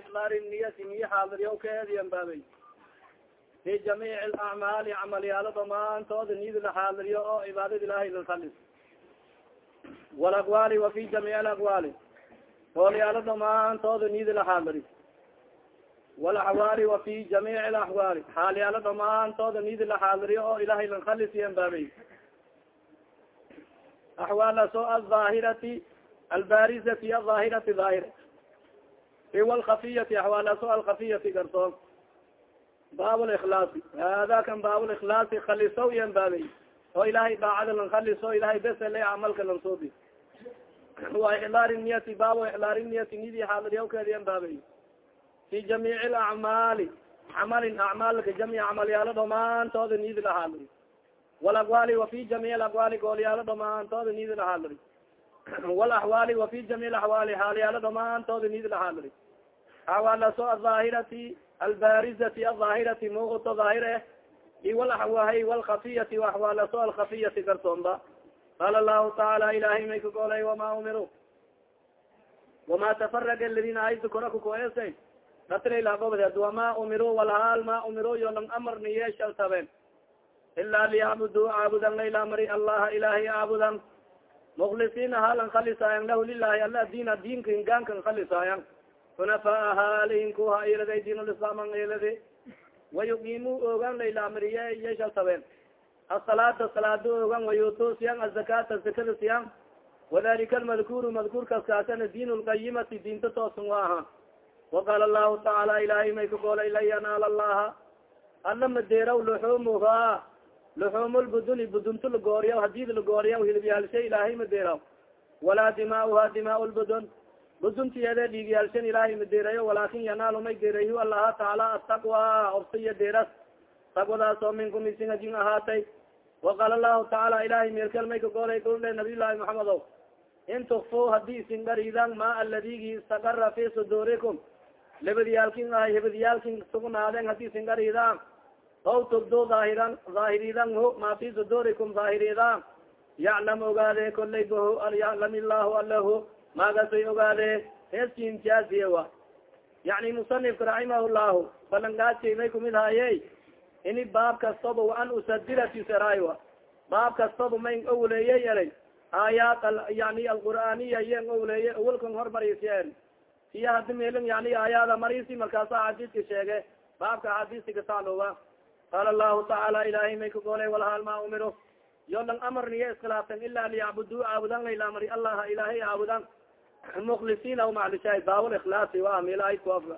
ixbaar niyati niya xaadiryo kaediyan baabay fi jamiic alacmaali camalyaalo dhamaantooda niyada la xaadiriyo oo cibaadada ilaahay lasalis walaqwaali wa fi jamiic alaqwaali. Hoolyaalo dhamaantooda niyada la xaadiri walaxwaali wa fi jamiic alaxwaali xaalyaalo dhamaantooda niyada la xaadiriyo oo ilaahay lankalisiyan baabay axwaalaso aldaahirati albarizati aldaahirati daahira iwa alkafiyati axwaalaso alkafiyati garsoon baab liklaasi hada kan baab liklaasi khalisow yan baabay oo ilahay daacada lan khaliso ilahay besele camalka lan suubi wa ixlaari niyati baab ixlaari niyati nidi xaadiriyawkeedi yan baabay fi jamiic alacmaali camalin acmaalka jamci camalyaalo dhamaantooda nidi la xaadiri walaqwaali wafi jamiic alaqwaali goolyaalo dhamaantooda nidi la xaadiri walaxwaali wafi jamiic alaxwaali xaalyaalo dhamaantooda nidi la xaadiri axwaalaso ahaahirati albarizati ahaahirati muuqato daahir eh iwalaxwahay walkafiyati axwaalaso alkafiyati garsoonba qaala lahu tacaala ilahay may kagoolay wama umiru wama tafaraga aladina ayda kora kukoesa datralagobd wama umiru walhaal ma umiru yo lang amarni yeeshal taben ila liyacbudu caabudan layla mari allaha ilahay caabudan muklisiina halan khalisaayan lahu lilahi ala diina diinka hingaankan khalisaayan hunafaa haalihinkuha iladay diinlislaaman iladi wayuqimu ogan layla mariye yeeshal taben asalaata salaada ogan wayutu siyan azakata zakada siyan wadalika almadkuru madkuurkas kaasana diin lqayimati diinta toosan wa aha waqaala lahu tacaala ilahay may kagoolay lan yanaala allaha alla madeeraw luxumuha luxum lbuduni budunto lagooriya hadid lagooriya hilbyaalsha ilaahay madeeraw walaa dimaauha dimaa lbudun buduntiyeede dhiigyaalshan ilaahay madeerayo walaakin yanaalu may deerayu allaha tacaala ataqwa obsiya deeras. Taqwadaas oo minkum isingajin ahaatay. Waqaala lahu tacaala ilahay meelkel may kagoolay kulle nabiy llahi maxamedo in tukfu haddii isin garidan ma aladigi istakara fi sudurikum. Labadiyaalkin ahay hebadiyaalkin sugnaaden haddii isin garidaan aw tubdo aahiran aahiridan ho ma fi sudurikum aahiridan yaclam ogaade kolay baho alyaclam illahu alahu maagasay ogaade heeskintiasiye wa yani musanifka raximah llahu balangaaji may kumid haye ini baab kastaba waan usadiratiseray wa baab kastaba may owleeyey eray aayaat yani alqur'aaniya yen owleeye awalkan hormarisyen siya hadi melin yani aayaada marisi markaasa xadiiska sheege baabka axaadiiska katacluba qaala lahu tacaala ilahay may kagoolay walhaal ma umiro yo lang amarniya iskhilaaftan ila liyacbudu caabudan layla amari allaha ilahay caabudan baawal ikhlaasi wa milaay kuafka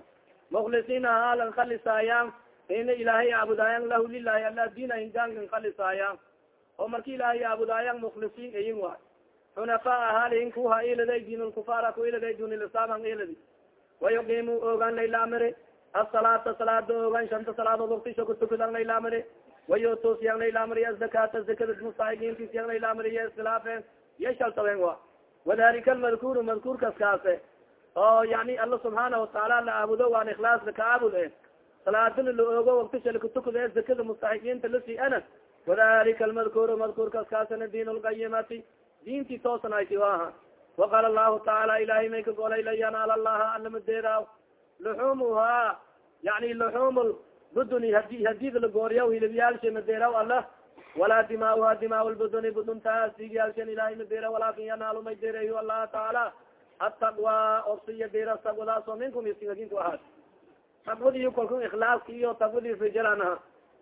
muklisiina haalan khalisaayan ina ilaahay caabudaayan lahu lilahi ala diina hingaankan khalisaayan oo marki ilaahay caabudaayan muklisiin ayin waay xunafaa halihin kuha iladay diinlkufaara ku iladay dunilisaaman iladi wayuqimu ogan layla amri asalaata salaada ogan shanta salaadood waktisha kutukudan layla amri wayutu siyan layla amri azakata zakada mustaiqiinti siyan layla amri iyo iskilaafen iyo shaltaben wa wadalika almadkuru madkuurkas kaase oo yani alla subxaana watacaala la aabudo waan ikhlaas laka aabud e salaadana la ogo waktisha lakatukud e zakada mustaxiqiinta lasi ana wadalika almadkuru madkuurkas kaasana diin lqayimati diinti toosnayti aha waqaala lahu tacaala ilahay may kagolay lan yanaal allaha alamadeeda luxumuha yani luxum buduni hadi hadid lagooriya hilibyaalsha madeeraw allah walaa dimaauha dimaa lbuduni buduntaas digyaalshan ilahay madeera walaakin yanaalu may deereeyo allaha tacaala ataqwa obsiya deera taqwadaas oo minkum isingadinku ahaad taqwadiiyo kalku ikhlaaska iyo taqwadii rijalan aha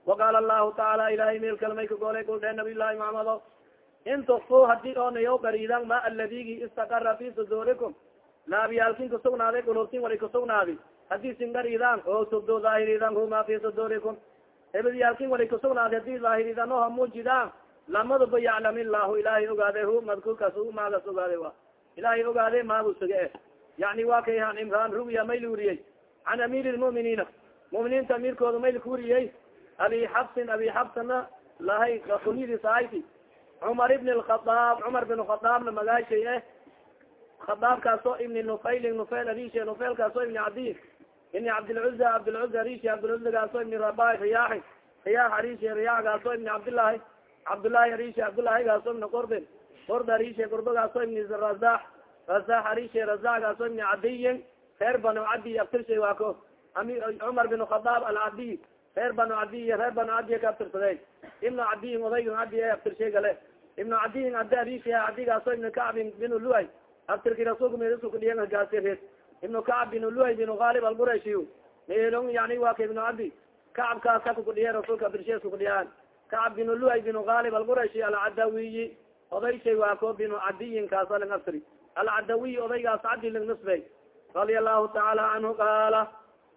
waqaala lahu tacaala ilahay meel kale may kagoolay kuldhe nabiy llahi maxamedo in tukfu haddii oonayo gariidan ma aladigi istakara fi sudurikum laabiyaalkin kusugnaaday gulubtin wali kusugnaadi haddii sin gariidan oo tubdo daahiridan huma fi sudurikum ebadyaalkin wali kusugnaadi haddii daahiridan oha muujidaan lamaduba yaclam illahu ilahay ogaade hu madkuurkaas maagas ogaade wa. Ilahay ogaade maabu suge. Eh yani wa kay an imraan ruwiya may luriyey can amiir lmuminiina muminiinta amiirkooda may lakuriyey abi xabsin abi xabsana lahay kunyadiis ahayti cumar ibn lkhadaab cumar bin khadaabna magaashay eh khadaabkaasoo ibni nufaylin nufayl arishe nufaylkaasoo ibni cabdi ibni cabdilcuza cabdilcuza arishe cabdilcuzagaasoo ibni raba riyaaxi riyaax arishe riyaaxgaasoo ibni cabdillahi cabdullahi arishe cabdullahigaaso ibni qurbin qurb arishe qurbagaasoo ibni razaax razaax arishe razaaxgaasoo ibni cadiyin reer banu cadi abtirshay waa ko ami cumar bin khadaab alcadiy reer banu cadiy reer banu cadiya ka abtirsaday ibnu cadiyin odaygan cadi e abtirshay gale ibnu cadiyin adi abisha cadigaaso ibnu kacbin bin luay abtirki rasulka mesukudiyangaasireed ibnu kacb bin luay bin gaalib alqurashiy meelon yani waa ka ibnu cadi kacabkaas kakukudhiye rasulka abtirshay iskukudhiyaan kacab bin luay bin gaalib alqurashi alcadawiyi odayshay waa ko binu cadiyin kaasa lang abtiri alcadawiy odaygaas cadi lang radia allahu tacaala canhu qaala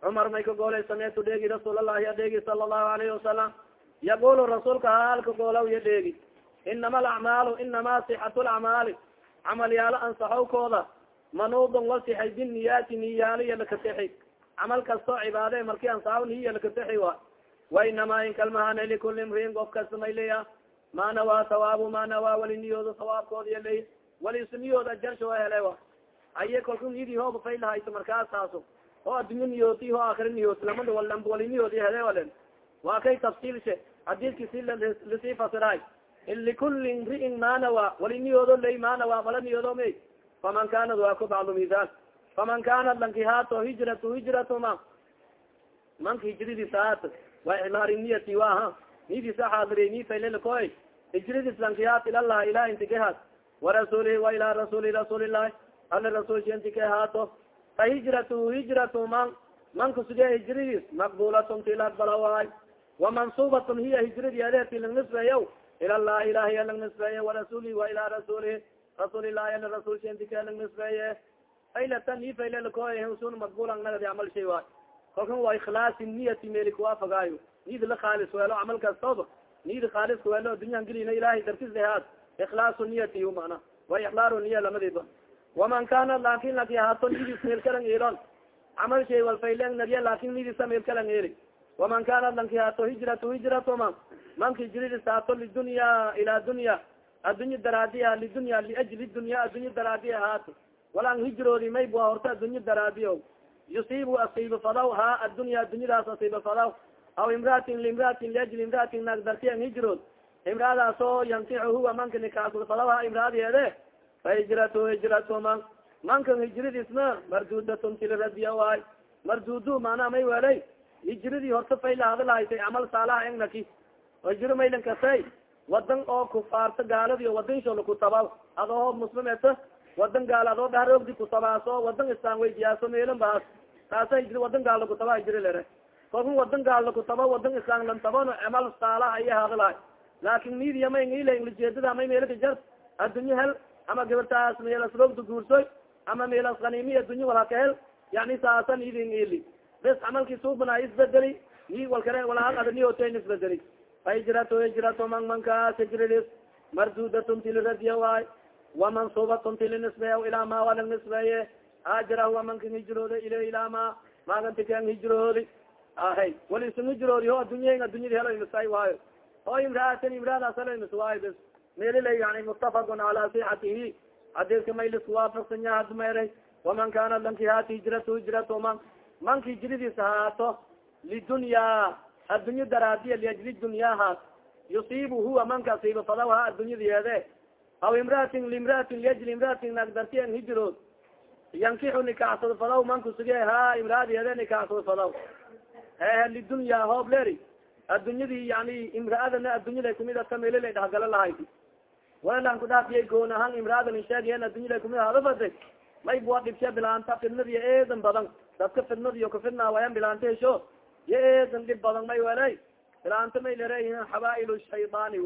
cumar may ka goolay sameetu dheegi rasuul allahi adheegi sala allahu alayhi wasalam yaqulu rasuulka haalka goolaw ya dheegi inama alacmaalu inama sixatu lacmaali camalyaalo ansaxowkooda manuudun wasixay biniyaati niyaaliya lakasixi camal kastoo cibaade marki ansaxaw niya lakasixi wa. Wa inamaa inkalmahana likuli imriin qof kasta may leya ma nawaa sawaabu ma nawaa wali niyooda sawaabkood ya ley wali isu niyood ajarsha wa hele wa. Aye kolku niyadii hooba faylahayto markaas taaso oo addunya niyooti ho akri niyoot lamada walanba wali niyoodi hele walen waa kay tafsiilshe xadiidki si la sii fasiraay. Likuli imriin ma nawa wali niyoodo ley ma nawa wala niyoodo may faman kanad waa ku bacdu misaal faman kanat lankihaato hijratu hijratuma manka hijradiisa haat waa ixmaari niyati waha nidisa xaadiriy ni faylelkoy hijradis lankihaat ilalah ilah intikehaat warasuulihi wa ilaa rasuuli rasuulilahi ala rasuulsi intike haato fa hijratu hijratu man manka suge hijradis maqbulatun ti la aqbala waay wamansubatun hiya hijradi adeeti lang nisbeeya ila llahi ilahiya lang nisbeeye warasuulihi wa ilaa rasuulihi rasuulilahi ala rasuulsi intike lang nisbeeye faylatan ni faylelkoy sun maqbulan nagadi camal shay waay kolkan waa ikhlaasi niyati meli kuwaafagaayo nid la khaalis weelo camal kastoba nid khaalis weelo dunyan gelina ilahay dartis lehaad ikhlaasu niyati mana wa iklaaru niya lamadiba waman kana laakin laki haato nidis meel kalang elon camal shay walfaylen nadiya laakin nidisa meel kalang eli waman kana lanki haato hijratu hijratuma manka hijradis haato lidunya ila addunya daraadiya lidunya liajli dunya addunya daraadiya haato walang hijroodi mayba horta addunya daraadiyo yusiibu asiiba fadaw ha addunya addunyadaas asiiba fadaw aw imraatin liimraatin liajli imraatin naag dartiyan hijrood. Imraadaas oo yankixu huwa manka nikaasud fadaw ha imraadiyeede fa hijratu hijratu man. Mankan hijradiisna mardudatun tiliradiya waay mardudu maanaa may welay hijradii horta fayla hadalahaytay camal saalaha engnaki hijro maylan wadan oo kufaarta gaaladi wadansho lakutabaw adoo muslim eta wadan gaal adoo dhaharogdi kutabaaso wadan islaan weydiyaaso meelan baas taasa hijri wadan gaal lakutaba hijri lere. Kolkun wadan gaal lakutaba wadan islaan lantabano camal saalaha iya hadalahay laakin midiya may ngila inglajeedada may meelaka jar addunye hel ama gabartaas meelas rogda guursoy ama meelas kanimi addunye walhaka hel yani saasa nidi ngili bes camalkii suubana isbedeli ni walkare walahal adaniyoten isbedeli fa hijrato hijrato man mankaas hijridis mardudatun tiliradiya waay wamansubatun tilinisbeya ilaa ma walang nisbeeye haajara huwa mankan hijroode ile ilaa ma. Magantikan hijroodi ahay wali isun hijroodi ho addunya addunyadi helo imisay waayo o imraatin imraadaas helo imis waayo bes. Meelila yani mutafaqun cala sixatihi xadiidka maylis waafaqsan yaha dumeeray waman kana lanki haati hijratu hijratu man manka hijradiis haato lidunya addunyo daraadiya liajli dunyahaas yusiibu huwa manka asiiba fadaw ha addunyadiyeede aw imraatin limraatin liajli imraatin naagdartiyan hijrood yankixu nikacsado fadaw manku suge ha imraadiyeede nikacsado fadaw. Hehe lidunya hoob leri addunyadii yani imraadana addunyada kumid ata melila dhahgala lahayd. Walan kudhaafiyay goon ahaan imraadan sheegayen addunyada kumid hada may bua dhibshe bilaanta fidnadiyo eedan badan. Dadka fidnadiyo kafidnaa wayan bilaanta hesho eedan dhib badan may welay bilaanta may lereyihin xabaail shaydaani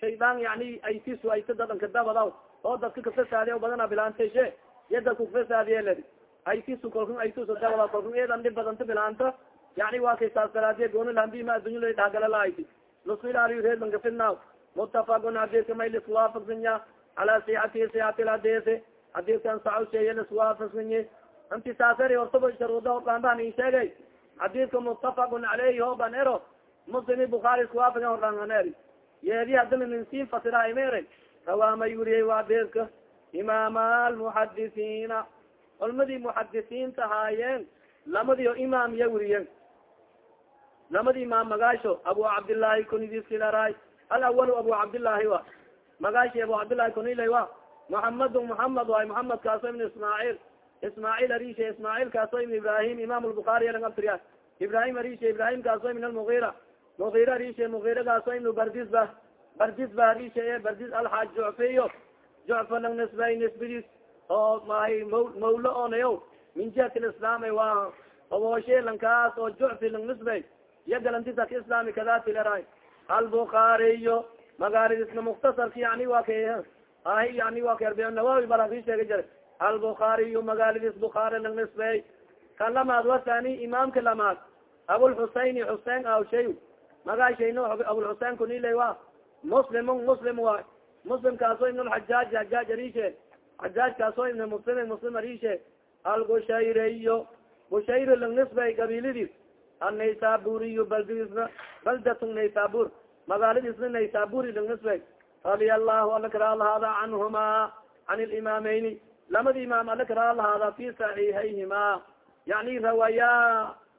shaydaan yani aytisu ayta dadanka dabadaw oo dadka kafasaadiya badana bilaanta heshe iyo dadka kafasaadiye leri aytisu kalkun aytusu dabada kalkun eedan dhib badanta bilaanta. Yani waa kay saas daraadiye gooni lahambima addunyada dhahgala lahayti lusfilaaliyo reedban kafidnaaw mutafaqun hadidka may liswaafaqsanya cala sixatihi sixati lhadisi hadidkan sacawsheeye liswaafaqsanye inti saaseri hortaba sharuuda horanbahan in sheegay xadidka mutafaqun caleyhi hoban ero muslimi bukaari iskuwaafagan horanganeri yeedi hadana ninsiin fasira imere rawaama yuriyey waa deedka imaama almuxadisiina culmadii muxadisiinta haayeen lamadiio imaam iya wuriyen lamadi imaam magaasho abu cabdillaahi kunidiskilaray alawalu abu cabdillaahi wa? Magaashi abu cabdillahi kunilay wa? Muxamadu muxamed waay muxamed kaaso ibn ismaaciil ismaaciil arishe ismaaciil kaaso ibn ibrahim imam lbukaari lang abtriya ibrahim arishe ibrahim kaaso min almugira mugira arishe mugira kaaso ibnu bardisba bardisba arishe e bardis alxaaj jucfiyo jucfa lang nisbay nisbadiis oo mahay mawlo onayo min jihat lislaam waa obooshe lankaas oo jucfi lang nisbay iya galantisa ka islaami kadati leray albukaariyo magaaridisna muktasarka yani wa ka ahi yani wa ka arbinawawi balaki sheega jira albukaariyu magaalidis bukaari lang nisbey kan lamaad wasani imaamka lamaad abulxusein xusein awshay magaashayno abulxusein kunile wa. Muslimun muslim waay muslim kaaso ibn lxajaaj xajaaj arishe xajaaj kaaso ibn muslim muslim arishe algushayriyo gushayri lang nisbey qabiiladiis annaysaburiyu baldisna baldatun naysabur. Magaaladiisna naysaburi lang nisbey radia allahu lahaada canhuma can limaameyni lamada imaam ala karaa lahaada fi saxiixayhima yani rawaya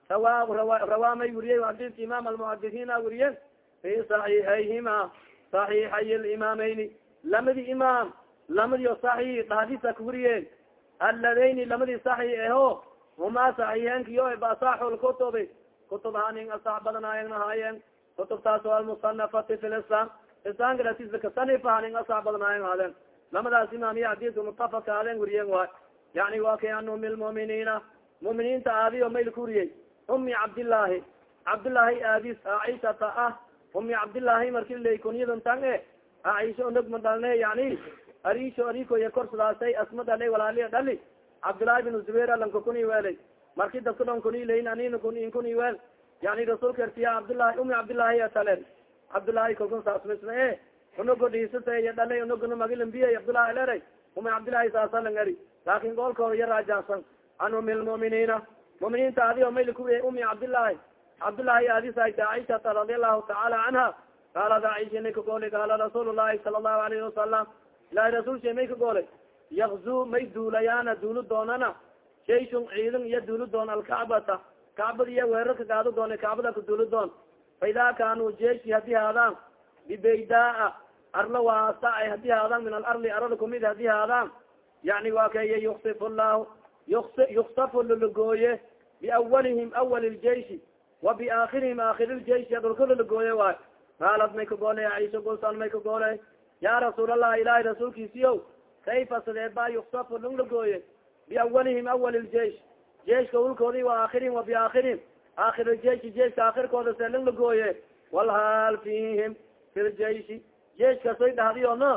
rawa rawaa may weriyey xadiska imam almuhadisiina weriye fi saxiixayhima saxiixay limaameyni lamadi imaam lamadi saxix dhadisa ka weriyeen aladayni lamadi saxix eho huma saxiixeenkiyo basaxo lkutubi kutub hanin asax badanaayeen ahaayeen kutubtaas o almusanafati fi lislam islaamka datis kasanif hanin asax badanaayeen haadeen lamadaas imaamiya xadiska mutafaka haden weriyen waay. Yani wa kay an umi lmu'miniina mu'miniinta aadiyo mayl ku weriyey umi cabdillaahi. Cabdillaahi aadis aishata ah. Umi cabdillaahi marki lay kunyadan tan e aisha onog ma dhalne yani arisho arikoya korsadaasay asma dhalay walaaliya dhali cabdillaahi bin zubayr lanka kuni weelay marki dadka dhon kuni layin anin kun kuni weel. Yani rasuulka ertiya cabdillahi umi cabdillaahi atalen cabdillaahi kalkun saasmisna e unogo dhiisataya dhalay unogona magilambiya cabdillahi leray umi cabdillahi saasalang eri laakin goolkooda ya raajacsan an umi lmu'miniina mu'miniinta adi o mayli kuwiya umi cabdillahi cabdillahi aadisayta aishata radi allahu tacaala canha qaalad aisha may ka goolay qaala rasuul llahi sala allahu alayhi wasalam ilahi rasuulsha may ka goolay yakzu may duulayaana duulu doonana. Jayshun ciidan iyo duulu doon alkacbata kacbada iyo weerarka gaado doona kacbada ka duulu doon. Fa idaa kaanuu jeshi haddii haadaan bibaydaa arla waasaca haddii haadaan min alarli arada kumid haddii haadaan yani waa kay yuksif llahu yuksafu lalagooye biawalihim awal ljeishi wa biaakhirihim aakhir ljeishi adulka lalagooye waay qaalad may ka goolay aisha gulsan may ka goolay ya rasuul allah ilahi rasuulkiisiyo kayfa sidee ba yuksafu lang lagooye biawalihim awal ljeish jeiska ulkoodi wa aakhirihim wa biaakhirihim aakhir ljeishi jeiska aakhirkooda see lang lagooye walhaal fihim fi ljeishi jeiskasoy dhahdiyo no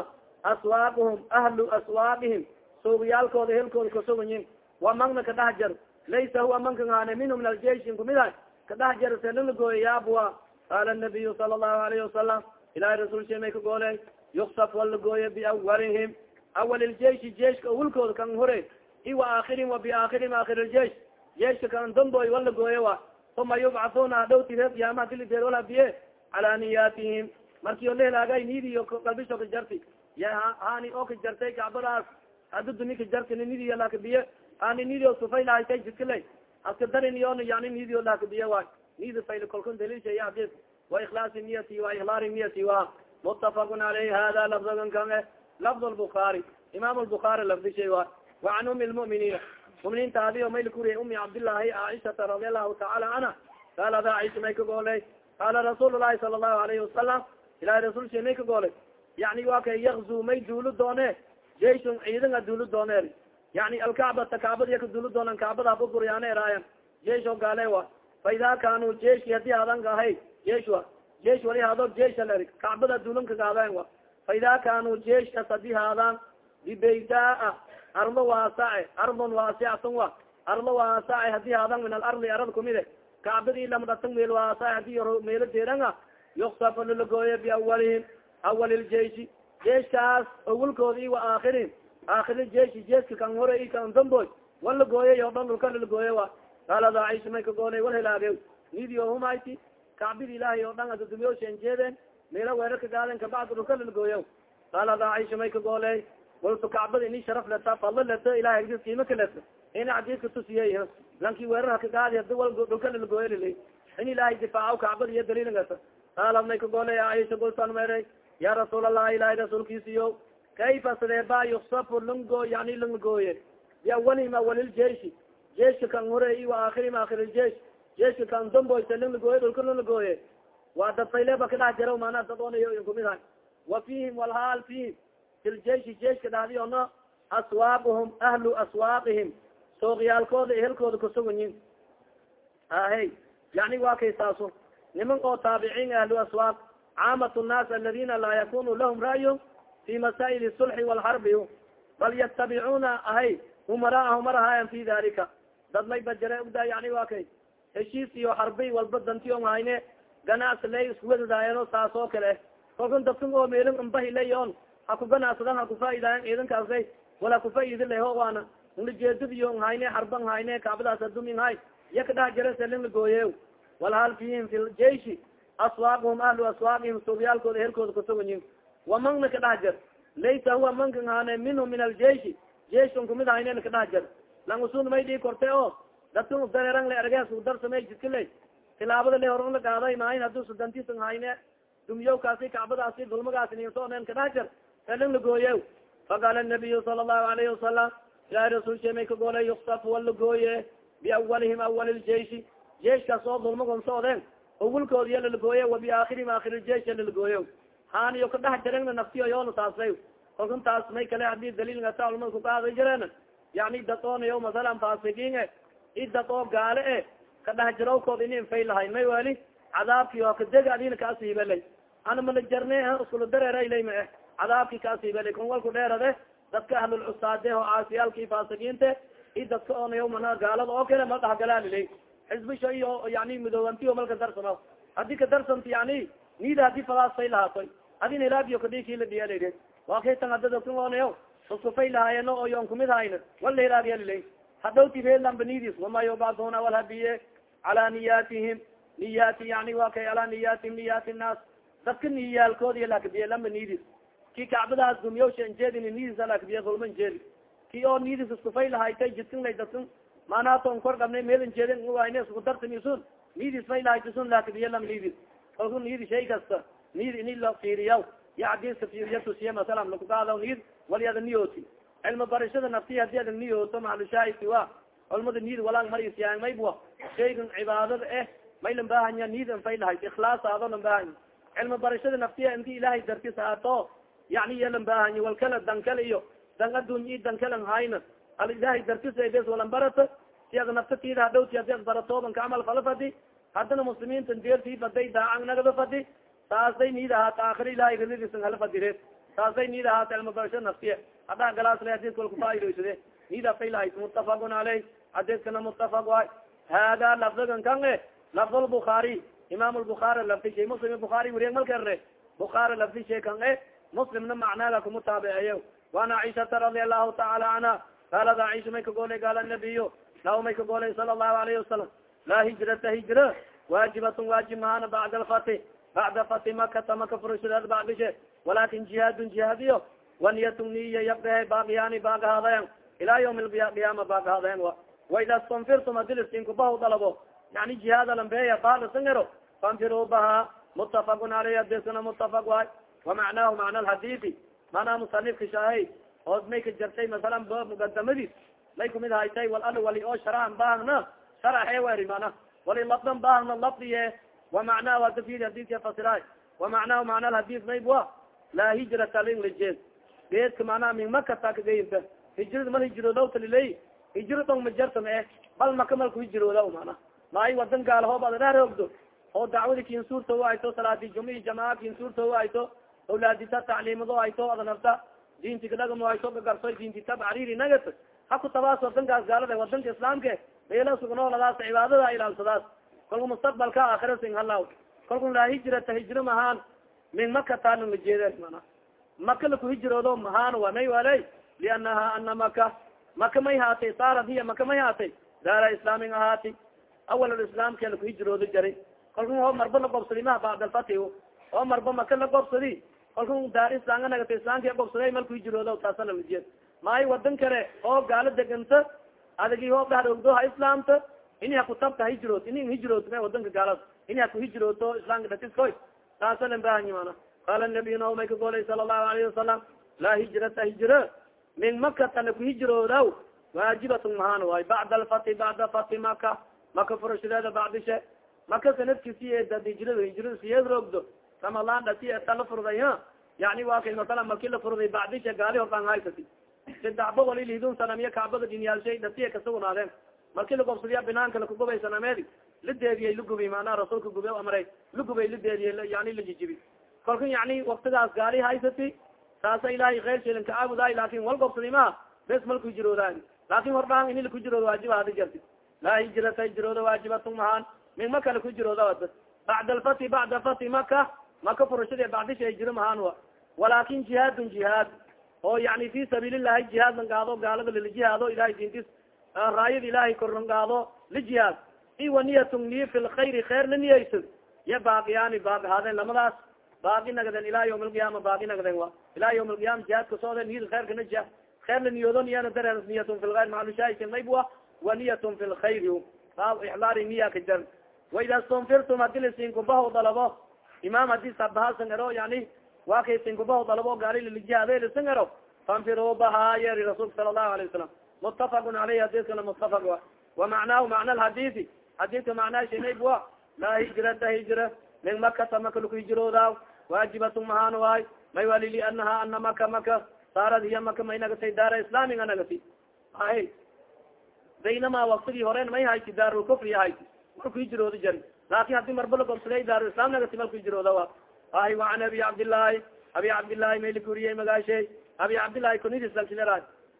ahlu aswaaqihim suugiyaalkooda helkooda kasuganyin wa magna kadhax jar laysa huwa mankan haane minhu min aljeishin kumida kadhax jar selana gooye yaabwa qaala nabiyu sala allahu alayhi wasalam ilahi rasuul she may ka goole yuksaf wala gooye biawalihim awal ljeishi jeiska awalkooda kan hore i wa aakhirihim wa biaakhirihim aakhir ljeish jeiska kan damboy wala gooye wa uma yubcatuna hadhowti reer qiyaamaha dilideer wala biye calaa niyaatihim marki o lahelaagay nidiyo qalbisho ka jarti ya hani oo ka jartay kacbadaas aduduni ka jarti nidiyo lakabiye ani nidio sufay lahatay jidkale aska darin yon yani nidio lakabiye waay. Nidi fayl kolkun daliilshay hadis wa ikhlaasi niyati wa ihlaari niyati wa mutafaqun alayh hada lafdagan kan lafd lbukaari imam lbukaari lafdishay waay. Wa can umi lmu'miniina muminiinta adi o mayl kuriya umi cabdillaahi caaishata radi allahu tacaala canha qaalad caaisha may ka goolay qaala rasuul lahi sala allahu alayhi wasalam ilahi rasuul sha may ka goolay. Yani wa kay yakzu may duulu doone jeisun ciidan a duulu doone yani alkacbata kacbadiya ka duulu doonan kacbada buburyaane eraayan jeish o gaale wa fa ida kaanuu jeiski haddii hadan kahay jeish wa jeish wali hado jeisha leri kacbada duulanka gaadeen wa fa ida kaanuu jeishkas haddii haadaan bibaydaa arlo waasace ardon waasiatun wa arlo waasace haddii hadan min alardi arad kumide kacbadii lamdatan meel waasace haddii meelo deeranga yuksafa lalagooye biawalihim awal ljeishi jeiskaas awalkoodi wa aakhirihim aakhir jeishi jeiska kan hore i kan damboy wala gooyay o dhan dhulka lalagooye wa qaalad aisha may ka goolay wal helaagew nidio humayti kacbidi ilaahay oo dhan adadumyo shenjeeden meela weerarka gaaden kabacdi dhulka lalagooya qaalad aisha may ka gooley waltu kacbada ini sharaf leta fadlo leto ilahay agdis kiima ka leto ina xadiiska tusiyey lanki weerar haka gaadi hadi wal dhulka lalagooye lili in ilaahay difaaco kacbada iyo daliilngata qaalad may ka goolay aisha gultan meray ya rasuul allah ilahay rasuulkiisiyo kayfa sidee ba yuksafu lango yani langooye biawalihim awaliljeishi jeiska kan horeey wa aakhirihim aakhirljeish jeiska kan damboysa ling lagooye dhulka ling lagooye waa dad fayleba kadhax jara maanaa dad onayo kumid hay wa fihim walhaal fihim. Filjeishi jeiska dhahdiyo no aswaaquhum ahlu aswaaqihim sooqyaalkooda ehelkooda kusuganyin ahe yani waa kay saaso niman oo taabiciin ahlu aswaaq caamat nnaas aladina laa yakunu lahum ra'yu fi masaa'il sulxi walxarbi bal yatabicuuna ahay umaraahum marahayan fi dalika dad may bajare ogda yani waa kay. Heshiis iyo xarbi walba dantiyon hayne ganacsi lay iskuwadadaayeno saas oo kale. Kolkan dadkan oo meelin ambahilayon ha ku ganacsadan ha kufaaidaayan ciidankaasay wala kufaidi leho waana. Ulajeedadiyo hayne xarban hayne kacbadaas adumin hay. Iya kadhax jara selin lagooye walhal fihim fi ljeishi aswaaqhum ahlu aswaaqihim suubyaalkooda herkooda kusuganyin wamangna kadhax jar? Laysa huwa mankan hane minhu min aljeishi jeishkan kumid haynen kadhax jar. Lang usun may dhii korte o dadkan dareeran le ergees darsamay jidka ley. Tilaabada le horan la gaaday maahin haduu sudantisan hayne dumyowkaasi kacbadaasi dulmagaasi ninsoonen kadhax jar selin lagooye faqaala nabiyu sala allahu alayhi wasalam ilahi rasul shemay kagoole yuktaf walagooye biawalihim awal ljeishi jeiskaas oo dulmagonsoodeen awalkood iya lalagooye wa biaakhirihim aakhir ljeish lalagooye haaniyo kadhax jarena naftiyo yoona taasay. Kolkan taas may kale haddii daliilngata culmada kukaaday jareen yani dad oonayo masalan fasikiin e i dad oo gaale e kadhax jarawkood inin fay lahayn. May weli cadaabki oo kadeg adina kaasiibelay ana mala jarne iskula dareeralay ma eh. Cadaabki kaasiibelay kon walku dheerade dadka ahlulcusaade oo caasiyaalki fasikiinte i dadka oonayo mana gaalada oo kale ma dhahgalaalilay xisbisha iyo yani midoobantiyo malka darsano haddii ka darsanti yani nida haddii fadaasfay lahaatoy. Adina ilaabiyo kadhikila dhiyalay waa kay tan hada dadka oonayo uskufay lahaayeno oo yon kumid hayna wala hiraabyalilay hadhowti reelanba nidis wama yubacuna walhabiye calaa niyaatihim. Niyaati yani wa kay alaa niyaatihim niyaati nnaas dadka niyaalkoodi lakabiye lamba nidis ki kacbadaas dumyawsha njeedin nidis lakabiye ulma njeedi ki oo nidis iskufay lahaytay jidkan lay dadkan maanaaton kor qabnay meel njeedin wayne isku dartamisun nidis fay lahaytasun lakabiye lam nidis kalku nidi. Shay kasta nid ini la fiiriyaw ya adiska fiiriya tusiye masalan lakugaadaw nid walyada niyooti cilmi barashada nafti haddii ada niyooto mahalushaahidki wa culmada nid walang marisiyaan maybwa shaygan cibaadada eh may lan baahanya nid an fay lahayd ikhlaas aado lan baahanya cilmi barashada naftiya inti ilahay dartis aato yani iya lan baahanya walkala dankala iyo. Dan adunya i dankalan hayna al ilahay dartis bes walan barata si ada nafta tida hadhowti hadi ad baratooban ka camal fala fadi. Haddana muslimiinta deertii faday daacan nagada fadi. Saasday nid ahaata aakhir ilahay riladiisan hala fadireed saasday nid ahaata cilmi barashada naftiya haddaa galaasla hadidka wal kufaa'idaysade nida fay lahayd mutafaqun caleyh xadiskana mutafaq waay hada lafdigan kan e. Lafd lbukaari imam lbukaari lafdi shay muslim bukaari weriye malkare bukaari lafdi shay kan e. Muslimna macnaaga kumutaabiceeyo waana caishata radi allahu taala canha qaalad aisha may kagoolay gaala nabiyo lahu may kagoolay sala allahu alayhi wasalam laa hijrata hijra waajibatun waajib mahana bacda alfati bacda fati makata maka furashadeed bacdishe walakin jihaadun jihaadiyo waniyatun niya yabdahe baaqiyaani baagahadayan ilaa yawm lqiyaama baagahadayan wa waida stonfirtum adilistinkubahu dalabo yani jihaada lambeeya baalisangero fanfiru baha mutafaqun aleyh adisana mutafaq waay wamacnaahu macna alhadidi manaa musanifka shaahay oos may ka jartay masalan mugadamadiis may kumid haytay wal al wali oo sharaan baahna. Sharaxe weri mana wali labdan baahna labdiye wamacnaahu hadafid hadidka fasiraay. Wamacnaahu macna alhadid maybwa laa hijrata linglijeed geedka manaa min makata kagayinta hijrada mal hijroodawta liley hijro dong ma jartam eh bal maka malku hijroodaw mana maayo wadan gaal hoob ada dhaar ogdo oo dacwadi kin suurta u ayto salaadi jumi jamaa kin suurta u ayto awlaadita tacliimado ayto ada nafta diinti kadhagamo ayto gagarso diinti tab cariri nagat haku tabaas wadankaas gaalada wadanka islaamka meela sugnooladaas cibaadada ilaalsadaas kolku mustaqbalka aakhira sing halaw kolku laa hijrata hijro mahaan min maka taana la jeeda mana. Maka laku hijroodo mahaan wa may waley lianaha ana maka maka may haatay saarad hiya maka may haatay. Daara islaamin ahaati awal islaamka laku hijroodo jaray. Kalku oo marba la gobsadi maha bacdalfati oo marba maka la gobsadi kalku daar islaamka nagata islaamka gobsaday malku hijroodo taasa lalajeed maayo wadan kale oo gaalo deganta adagi hoo dhahd ogdo ha islaamta ini hakutabta hijrood ini hijrood ma wadanka gaalada ini haku hijrooto islaamka dhatiskoy taasa lan bahanyi mana qaala nabiy nao may ka golay sala allahu alayhi wasalam laa hijrata hijra min makata laku hijroodaw waajibatun mahaan waay. Bacda alfati bacda fati maka maka furashadeeda bacdishe. Maka sanadkisi hijrada hijrada siyeed roogdo ramadan dhati eta la furday ha yani wa kay masala maki la furday bacdishe gaali hordaan haysati saddex boqol il hidun sanamiya kacbada dinyaalshay dhatiya kasugnaadeen marki lagobsadiya binaanka lakugubay sanameedi ladeediyay lagubi maanaa rasuulka gube amray lagubay ladeediyay yani lajijibi kalka yani waktigaas gaali haysati saasa ilahay khayr sheelin kacaabudaay laakin wal gobsadi maha bes malku hijroodaay laakin hordhaan ini laku jiroodo waajiba hadi jarti laa hijrata hijrooda waajibatun mahaan min maka laku jirooda bacda alfati bacda fati maka maka furashade bacdisha hijro mahaan wa walaakin jihaadun jihaad oo yani fi sabiil illahi jihaad lan gaado gaalada lalajihaado ilahay dintis raayada ilahay korlan gaado lijihaad i waniyatun niy fi lkhayri khair la niyayso ya baaqiyaani baaqi haadeen lamadaas baaqi nagden ilaa yawm alqiyaama baaqi nagden wa ilaa yawm alqiyama jihaadka soode niyada khayrka na jiha khair la niyoodo niyana dareer niyatun fi lkhayr maclushaaisin maybua wa niyatun fi lkhayri ixdaari niya ka jar waida stunfirtum haddii lasinkubaho dalabo imaam haddii sabahasan ero yani waa kay sinkubaho dalabo gaali lalijihaade lisan ero fanfiruu bahaa yeeri rasuulka sala allahu alayه wasalam mutafaqun aleyh hadiskana mutafaq wa wamacnaahu macna alxadidi xadidka macnaa shinayb wa laa hijrata hijra min makata maka laku hijrooda waajibatun mahaan waay may wali lianaha ana maka maka saarad hiya maka may nagatay daara islaamin a nagati ahe baynama waktigii horen may hayti daarulkufri hayti malku hijrooda jari laakin haddii marba lagobsaday daarulislam nagati malku hijrooda wa ahi waan abi cabdillaahi abi cabdillaahi may lakuriyey magaashay abi cabdillahi kunidislalsinera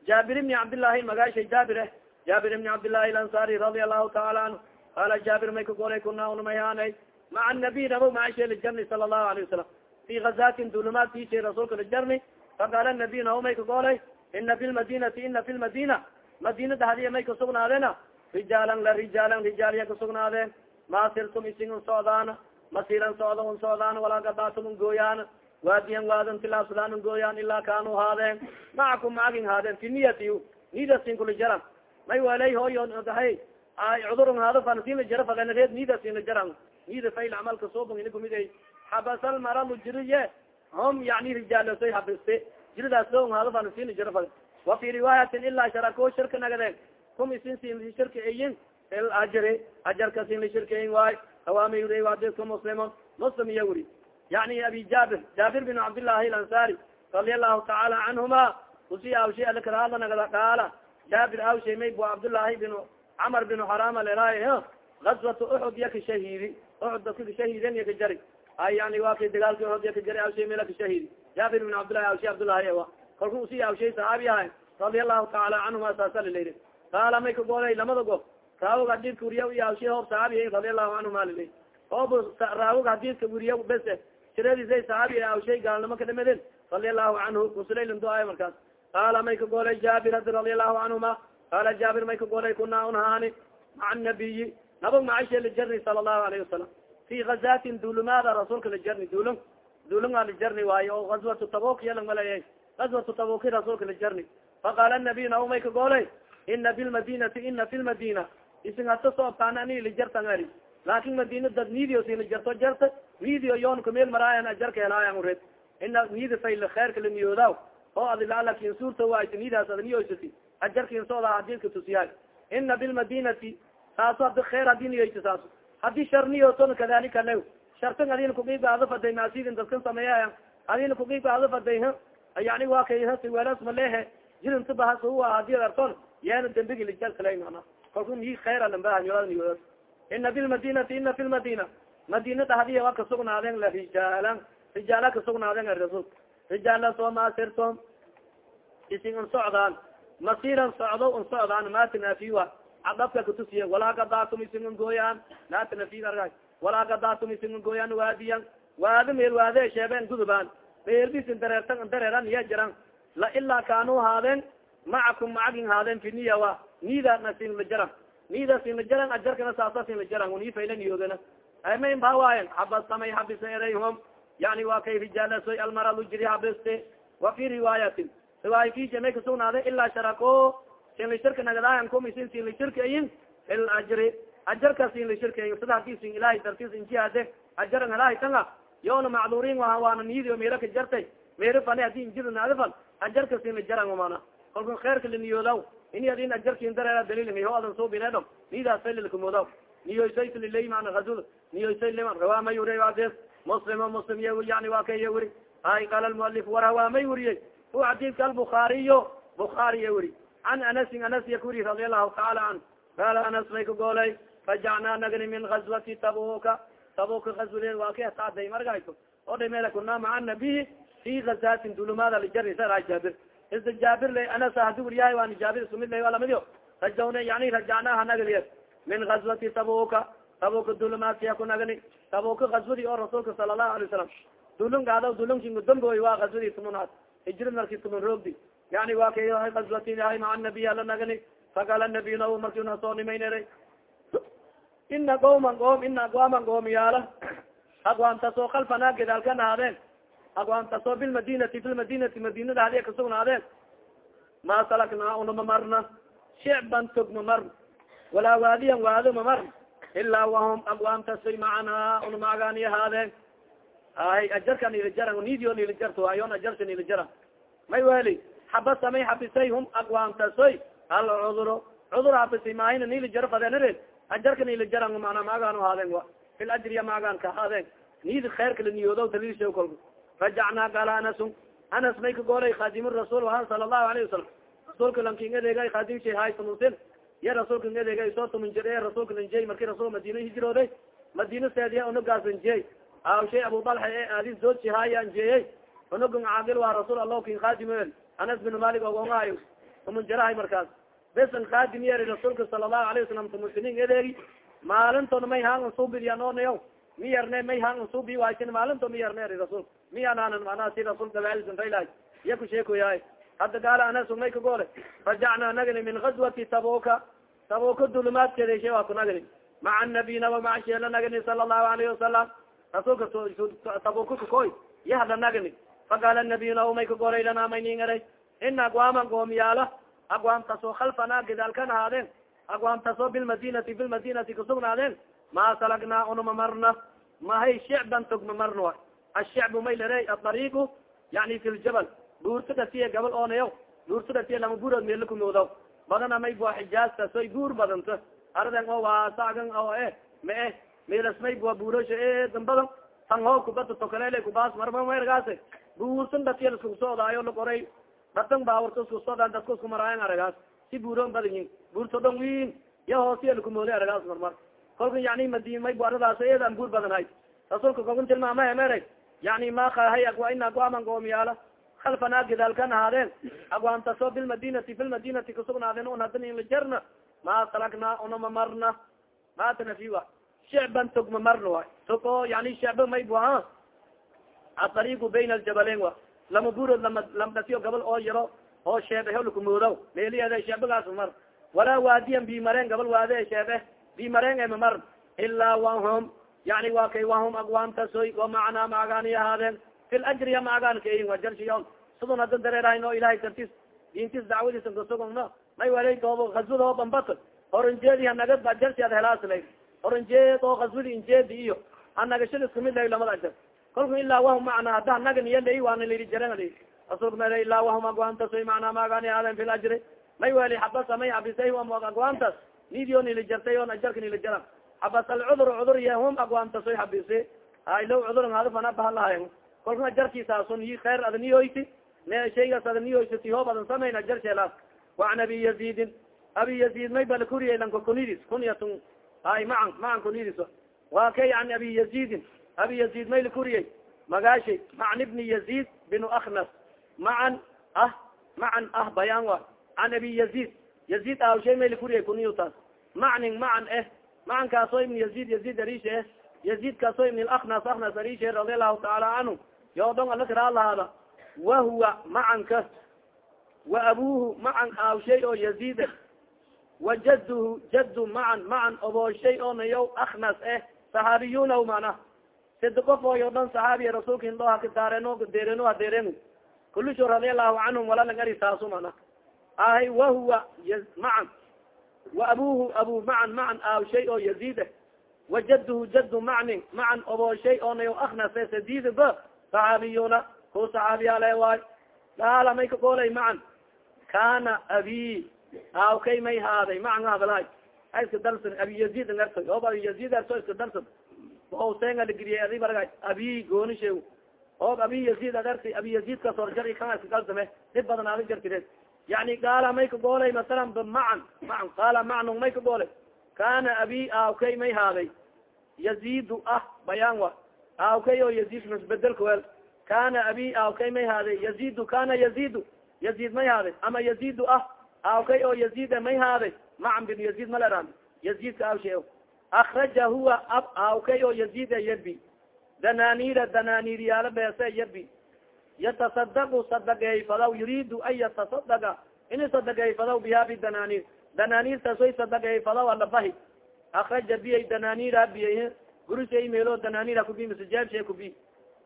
jaabir ibni cabdillahi magaashay jaabir eh jaabir ibni cabdillahi alansari radia allahu taala canhu qala jaabir may kagolay kuna unamayaanay maca nabiy nabo maashe lijarni sala allahu alayه wasalam fi gazatin dulumaad tishay rasuulka lijarni faqala nabiy nabo may kagolay ina fi lmadinati ina fi lmadina madinada hadiya may kasugnaadeen rijaalan la rijaalan rijaalya kasugnaadeen ma sirtum isin un socdaan masiran socda walaa gadaatum un gooyaan waadiyan waadan tilaabsadaan gooyaan ilaa kaanu haadeen. Macakum macagin haadeen fi niyati nidasin jaran. May walay hooyo dahay cudurun haado fanasin la jara faganareed nidasin la jaran. Nida fayl camalka soobon ini kumid ay xabasal maradu jiriye hom yani rijaalosoy habiste. Jiridaas lo haado fanasin la jara faga wa fi riwaayatin ilaa sharako shirka nagadeen kum isin sin shirka ayin il ajri ajarka sin la shirka ayin waay hawaami uri wadidka muslimon muslim iya wuri yani abi jabir jabir bin cabdillahi alansari radia allahu tacaala canhuma usi awshay alakaraada nagada qaala jabir awshay may bu cabdullahi bin camar bin xarama lelaay gazwatu uxud yaka shahiidi uxud dadka kashahiiden yaka jari. Ay yani waa kay dagaalki uxud yaka jari awshay mela kashahiidi jabir bin cabdillahi awshay cabdullahi ewa kalku usi awshay saxaabi ahay radia allahu tacaala canhuma saasa lilayri qaala may kagolay lamada gof raawog hadidka wuriya awshay hoob saxaabi radia allahu canhuma lilay oob raawog hadidka wuriya bese tiradisay saxaabi awshay gaalnimo ka dhamadeen radia allahu canhu musulaylan do-ay markaas. Qaala may kagolay jaabir hadi radia allahu canhuma qaala jaabir may kagolay kunaa unhaani maca nabiyi nabog macashe lijarni sala allahu alayhi wasalam fi gazatin dulumaada rasuulka lijarni dulun dulunga lijarni waayo o gazwatu tabuk yalang malaya gazwatu tabuki rasuulka lijarni faqaala nabiy nabo may kagolay ina fi lmadinati ina fi lmadina isin hata soobtaan ani lijartan ari laakin madina dad nidio si lijarto jarta nidio yoon kumeel maraayan ajarka helaayan ured ina nida fayl kheerka laniyoodaw oo adilalakin suurta waayta nidaas ad niyoysati ajarkin sooda hadidka tusiyaay ina bilmadinati saaso hadi kheer haddii niyoyta saaso haddii shar niyotona kadalika lew. Shartan adina kugiibgaado faday maasidin dadkan sameeya adina kugiibgaado faday yani waa kay hasi weelas malehe jirinta bahasuwa haddii arton yeena dembigi lijalkala mana kalku ni kheyra lambahanyoa niyood ina bilmadinati ina fi lmadina madinada hadiya waa kasugnaadeen la rijaalan rijaala kasugnaadeen rasul rijaala soo maasirtom isin un socdaan masiran socdo un socdaan matinafiwa cadabka katusiya walaa gadaatum isin un gooyaan matinafi arga walaa gadaatum isin un gooyaan waadiyan waadi meel waade sheebeen gudubaan meelbisin dareertan dareeran iya jiran la ilaa kaanuu haadeen macakum macagin haadeen fi niya wa nidana sin la jaran. Nida sin la jaran ajarkana saasa sin la jaran. Ni fayla niyoodana amayn ba waayen xabasamay xabisa erayhom yani waa kay rijaalasoy almaradu jiri habiste. Wa fi riwaayatin. Riwaaya kisha may kasugnaada ilaa sharako sinla shirka nagadaayan kumisin sinla shirka ayin il ajri. Ajarka sinla shirka ayin sida haddii sin ilahay dartis injiade ajaran halahay tanga. Yoona waha waana niyidio meera ka jartay. Meera fane haddii injida naadifal ajarka sinla jaran mana kalku kheerka la niyoodaw ini adin ajarkin dareera dalil ho adan soo bineedho nidaas faylilkamudo niyoysayslilay mana azul niyoysayliman rawaamay wuriy ades muslimo muslim y yani waa kay wuri ay qala lmualif warawaamay wuriyey hu xadiidka albukaariyo bukaariya wuri can anasin anas ya kuri radi allahu taala an. Qaala anas may kagoolay rajacnaa nagni min gazwati tabuka. Tabuka gazwadeed waa ka taaday margayso o dha meel kunaa maca nabiyi fi gazatin dulumaada lijari sara jaabir isda jaabir le anas hadi wuriyahay waani jaabir iskumid lay alamidio rajawna yani rajacnaaha nagni min gazwati tabuka tabuka dulumaadkiya ku nagni tabuka gazwadi oo rasuulka sala allahu alay wasalam dulun gaado dulunkinudamboy waa gazwadi tumunhaad hijri marki tumun roogdi yani wa kay gazwati yahay maca nabiy ala nagni faqala nabiy na marki na soo nimaynera ina qawman qoom ina aqwaman qoomiyaala aqwaamtasoo kalfanaa gedaalka nahaadeen aqwaamtasoo bilmadinati bilmadinati madinada hadiya kasugnaadeen ma salaknaa una mamarna shicban tog mamarn walaa waadiyan waado mamarn ilaa wahum aqwaamtasoy macanaa una maagaani ahaadeen ay ajarka nilijaran nidio nilijarto ayon ajarsa nilijaran may weli xabasa may xabisay hum aqwaamtasoy al cuduro cudur xabisay maahina nilijaro fadeenareed ajarka nilijaran mana maagaan ahaadeen wa fil ajriya maagaan ka ahaadeen nidi khayrka la niyoodo daliilsha kolka rajacnaa qaala anasun anas may ka goolay khaadim rasuul ahaan sala allahu alayhi wasalam rasuulka lanking adeegay khaadimsha hay tumusin ya rasuulka adeegay soo tumun jir rasuulka lanjey marki rasul madina hijrooday madina seediya unugaas lanjey aw shay abu dalxa e aadis doodsi haya anjeeyey unugan caaqil waa rasuul allah kin khaadim anas bin malik ogongahayo tumun jirahay markaas besan khaadim yeri rasuulka sala allahu alayhi wasalam tumusinin adeegi maalintoona may haan suubidiyanoonayo mi yarne may haan suubi waasin maalinto mi yarne eri rasuul mi anaanan manaa si rasuul gabaalisanfaylahay iya ku sheekoyahay hadda gaala anasu may kagoole rajacnaa nagni min gazwati tabuka. Tabuka dulumaadkeeda she waa ku nagni maca nabiyna wamaca sheela nagni sala allahu alayhi wasalam rasuulka tabuka kakoy yahda nagni faqaala nabiyuna may kagoolay lanaa mayningaray ina aqwaaman qoomiyaala aqwaamtasoo khalfanaa gidaalkan ahaadeen aqwaamtasoo bilmadinati bilmadinati kasugnaadeen ma salagnaa unama marna. Mahay shicban tog ma marno ashicbu may lare aariigu yani fi ljabal buurta dhatiye gabal oonayo buurta dhatiye lama buurood meela kumoodaw badana may bua xijaasta soy buur badanta aradan oo waasagan oo e ma eh meelas may bua buurosha eedan badan tan hoo kubada tokalele kubaas marmamergaas buurtan dhatiye lasku soodaayo lagoray dhatan baawarta isku soodaa dadka isku maraayan aragaas si buuron badanyin buurto dhan wiin ya hoosiya lakumooday aragaas marmar kolka yani madi may bu aradaas eedan buur badanhay rasuulka kokun tilmaama emere yani ma kahay agwa ina agwaman goomiyaala kalfanaa gidaalkan ahaadeen agwaamtasoo bilmadinati bilmadinati kasugnaadeen un hadda inlajarna ma salaknaa unama marna matanafiwa shicban tog ma marna way tog oo yani shicba may bu aha aariigu bayna aljabaleyn wa? Lama burood lama lama dhasiyo gabal oo yaro oo sheebe holakumoodaw meeliyeeda sheebagaas mar. Walaa waadiyan bimareen gabal waade sheebe bimareen ema mar. Ilaa wahum yani wa kay wahum agwaamtasoy o macnaa maagaani ahaadeen fil ajriya maagaan kayin wa jarshiyon sidun hadda dareerahayn oo ilahay kartis diintis dacwadiisa kasugno may walay doobo kaswada oo bambat horanjeedi hanaga jarsi ad helaaslay horanjeed oo kaswadi injeedi iyo hanagashad isku mid lay lamada ajar kolku ilaa wahum macnaa hadda hanaga niya lay waana liri jaran rasulka mele ilaa wahum agwaamtasoy macnaa maagaani ahaadeen fil ajri may wali xabasa may xabisay agwaamtas nidio nili jartay on ajarka nili jaran xabas alcudur cudur iya hum agwaamtasoy xabise haylo cudur hadafana bahalahay kolka ajarkiisaasun yi kheer ada niyoyti ne shaygaas ada niyoysati hoob adan samayn ajar sheelaas waan abi yazidin abi yazid may bala kuriya lanka kunidis kunyatun hay macan macan kunidis wa kay an abi yazidin abi yazid may lakuriyay magaashay macan ibni yazid binu aknas macan ah macan ah bayaan wa an abi yazid yazid aawshay may lakuriyay kuniyutaas macnin macan eh macan kaasoo ibn yazid yazid arishe eh yazid kaasoo ibn aknas aknas arishe radi allahu taala canhu yo dhong ala kiraa lahaada wahuwa macanka wa abuhu macan aawshay oo yazid wa jadhu jaddu macan macan obooshay oo nayow aknas eh saxaabiyunaw mana. Sida qof ooyo dhan saxaabiya rasuulka indoo hakadaareno deereno hadeeren kulisho radi allahu canhum wala lang ari taasu mana ahay wahuwa macan wa abuhu abu macan macan aawshay oo yazid wa jadhu jaddu macnin macan obooshay oo nayow aknas eh sadidba saxaabiyuna ku saxaabiyaale waay dhaala may kagoolay macan kana abi aawkay may haaday macan hadlahay a iska darsan abi yazid ngarta oob abi yazid arso iska darsan husein aligiriye adi barga abi goonishe oob abi yazid adarti abi yazid kasorjar kan iska kalsame dhib badan adig jartire yani qaala may ka goolay masalan macan macan qaala macnung may ka goolay kana abi aawkay may haaday yazidu ah bayaan wa aawkay oo yazid masbedelka wel kana abi aawkay may haaday yazidu kana yazidu yazid may haaday ama yazidu ah aawkay oo yazida may haaday macan bin yazid maleraan yazidka awshe akraja huwa ab aawkay oo yazida yabi dananira dananiryaala beese yabi yatasadaqu sadagey fadaw yuriidu an yatasadaga ini sadagey fadaw biha bidananir dananirtaas way sadagey fadaw alabahi akraja biyay dananira biyay gurisay meelo dananira kubi masijaabshe kubi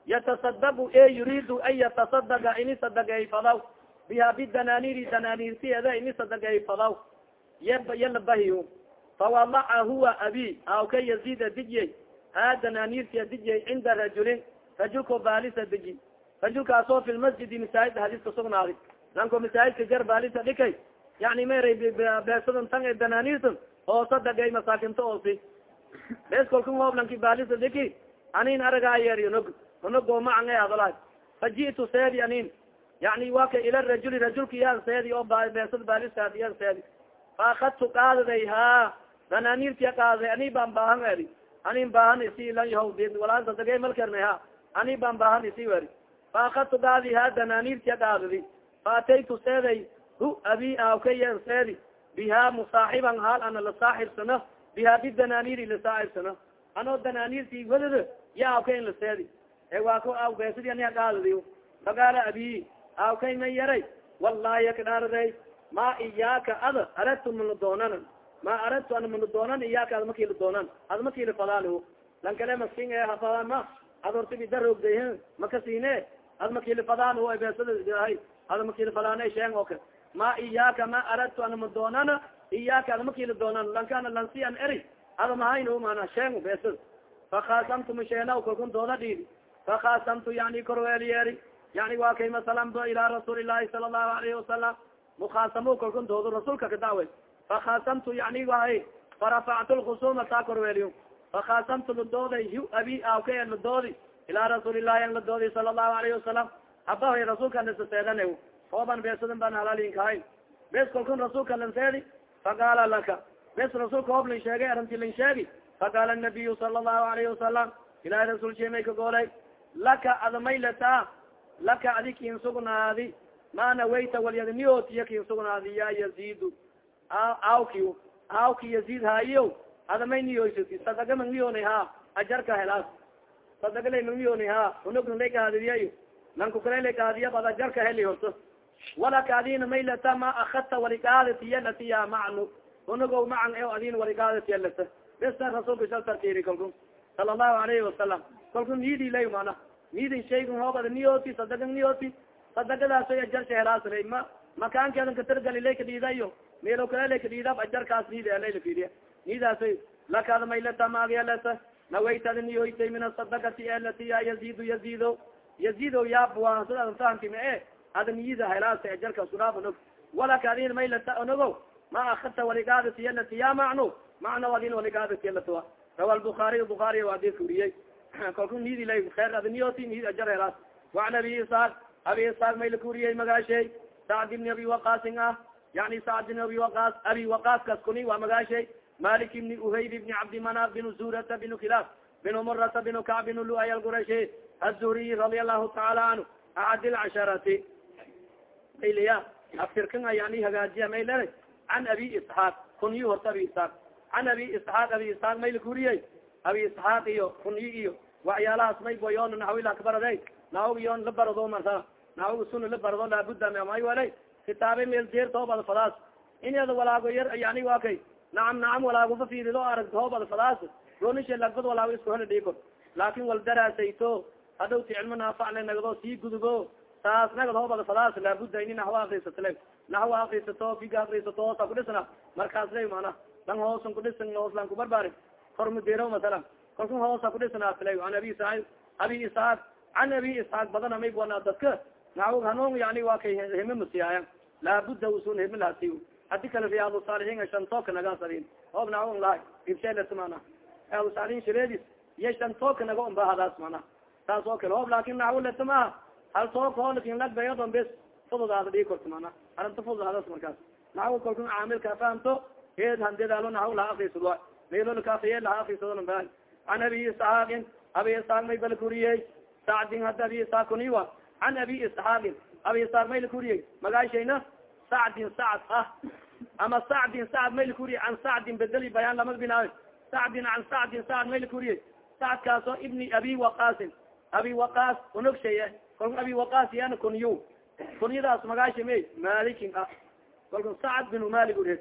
yatasadaqu e yuriidu an yatasadaga ini sadagey fadaw biha bidananiri dananirtieda ini sadagey fadaw yalabahiy fawadaca huwa abi awka yazida dijyay ha dananirtia dijyay cinda rajulin rajulko baalisa diji rajulkaasoo fi lmasjidi masaajid hadiska sugnaaday lanko masaajidka jar baalisa dhikay. Yani maray beesadan tan dananirtan oo sadagay masaakinta oosi bes kolka hooblanki baalisa dhiki anin aragaayeeriyo nog onogo macan e hadalahay faji'tu seedi anin yani wa ka ila rajuli rajulka yaan seedi oo beesad baaliskaad yaan seedi. Faakadtu qaadaday ha dananirtia qaadaday ani baan baahan eri anin baahan isi lan yahaw walaan sadagay malkarna ha ani baan baahan isi weri faakadtu qaadi ha dananirtia qaadadi faataytu seeday hu abi aawkayan seedi biha musaaxiban haal ana lasaaxibsano biha bidananiri lasaaxibsano anoo dananirti wadad ya aawkayn la seedi e waa ko aw beesadi ania qaadadi fagaala abi aawkay may yaray wallahi akadhaaraday ma iyaaka ada aradtu mana doonan ma aradtu ana mana doonan iyaaka ad makila doonan ad makila fadaal lan kale maskin e hafadaan ma ad horta bidaroogday makasine ad makila fadaan beesadahay ad makila fadaana sheen oo kale ma iyaaka ma aradtu ana ma doonana iyaaka ad makila doonan lankana lansi an eri ada mahayn mana sheen beesada fakhasamtu masheena kalkun dooda dhiidi fakhasamtu yani korweeliyeeri yani wa kay masalan ilaa rasuuli ilahi sala allahu alayhi wasalam mukhaasamo kalkun doodo rasuulka kadacway fakhasamtu yani wahay farafactu lkhusuma taa korweeliyo fakhasamtu ladooday hu abi aawkay an ladoodi ilaa rasuuli ilahi an ladoodi sala allahu alayhi wasalam habahoy rasuulka nasaseedan ooban beesadan baan halaalinkahay bes kalkun rasuulka lan seedi faqaala laka bes rasuulka hoob lan sheegay arinti lan sheegi faqaala nabiyu sala allahu alayhi wasalam ilahi rasuul shemay ka goolay laka admaylataa laka adi kin sugnaadi mana wayta walyadniyootiya kin sugnaadi ya yazidu awki awki yazid hayo adamay niyoysati sadaga mangniyoni ha ajarka helaas sadaga lay mangniyoni ha unug lay kaadiriyayo lanku kale lay kaadiya bad ajarka heli horto walaka adina maylata ma akadta waligaadatiya latiya macnu. Unugo macan e adin waligaadatiya lata besa rasuulka sal tartiri kalku sala allahu alayhi wasalam kalku niyidi lay mana niyidin shaygan hoobada niyooti sadaga niyooti. Sadagadaas ajarka helaasla ma. Makaankeedan katargali lay kadhiidayo meelo kale lay ajarkaas niyida layla fiiriya nidaas lakaada maylata maagyalata nawaytada niyoytay min asadakati alati ya yazidu yazido yazido yaabwa sidaa fahamti ma e ada niyida helaasa ajarka suraab onog walaka adin maylata onogo ma akadta waligaadati alati ya macno macno adin waligaadati alata rawa lbukaariy bukaariy adis uriyey kalku niyidi lay kheer ada niyoti niyid ajar helaas waan abi isaaq abi isaaq mayla kuriyey magaashay sacd ibni abi waqaasin ah yani sacd ibn abi waqaas abi waqaas kuni waa magaashay malik ibni uhayb ibni cabdimanaf bin zurata bin khilaaf bin murata bin kacb bin luay alqurashi azuriy radia allahu taala canhu acad lcasharati ayliya aftirkan yani hagaajiya may lera can abi isxaaq kunyi horta abi isxaaq can abi isxaaq abi isxaaq mayla kuriyey abi isxaaq iyo kunyi iyo waxyaalahaas may boyoon naxawila kabarade naawg yoon la barado marsa naawg suna la barado laabuda may walay kitaabe meel jeer toobad fadaas inad walaago yar yani wa kay nacam nacam walaagofa fiirido arag toobad fadaas ronishe lagbad walaago isku hela dhigo laakin wal daraasayto hadhowti cilmo naafacla nagdo sii gudubo taas nagad hoobad fadaas laabuda ini naxwa akrisatale naxwa akrisato figa akrisato hoosa kudhisna markaas lay mana lang hoosan kudhisan hoos lang kubarbari kormudero masala kalkun hoosa kudhisnaatala an abi said abi isxaaq can abi isxaaq badana may buana dadka naawg hanuun yani waa kay hime masiyaaya laabuda usun hime lahasi hadi kale riyaad saalixiin shantoka nagasadin oob naon lahay ibshelet mana riyaad saalixiin shireedis iyo shantoka naga umbahadaas mana taas oo kale oob laakin naxwlet maaha hal tooka hoolakin lagbayadon bes fududaada dhii korta mana arinta fududadas markaas naxwo kalku caamilka fahamto heed handedalo naxw laha akrisado meelolkafiye laha akrisado ba an abi isxaaqin abi isxaaq may bal kuriyey. Sacdin hadda abi isxaaq kuniwa. An abi isxaaqin abi isxaaq may lakuriyey magaashayna sacdin sacd ah ama sacdin sacd may lakuriye an sacdin bedeli bayaan lama binaayo sacdin an sacdin sacd may lakuriyey sacdkaasoo ibni abi waqaasin abi waqaas unogshaye kalku abi waqaas yana kunyu kunyadaas magaasha may malikin ah kalku sacd binu malik uhe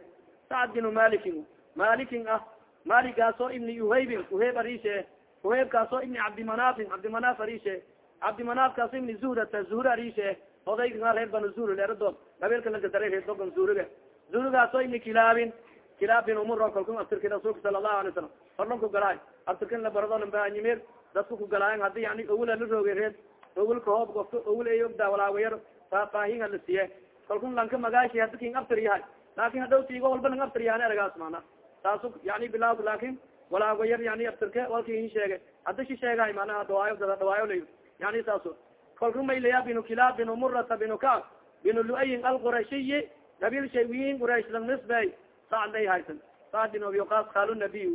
sacd binu malikin malikin ah maligkaasoo ibni uhaybin uhayb arishe. Uhaybkaasoo ibni cabdimanaafin cabdimanaaf arishe. Cabdimanaafkaasoo ibni zuhrata zuhra arishe. Odayga reer banu zuhr leeradood qabiilka lagadara reer dogon zuhriga zuhrigaasoo ibni kilaabin. Kilaab bin umuro kalku abtirki rasuulka sala allahu alay salam horlan ku galaay. Abtirkin la baradon baanyimir dadku ku galaayan haddi yani owila la rooge reer owilka hoob ofka owil ay ogdaa walaawayar faafaahinga la siye kalkun lanka magaashi hadi king abtir yahay. Laakin hadhaw tiigo walba lang abtir yahan eragaas mana taasu yani bilaa laakin walaawayar yani abtirke walki in sheegay. Haddi shi sheegahay manaha dhawaayo dada dhawaayo la yani saaso kalku maylaya binu kilaab binu murata binu kaab binu luayin alqurashiyi qabiil shaywiin quraysh lang nisbey sacday haysan sacd bin abiqaas kaalu nabiy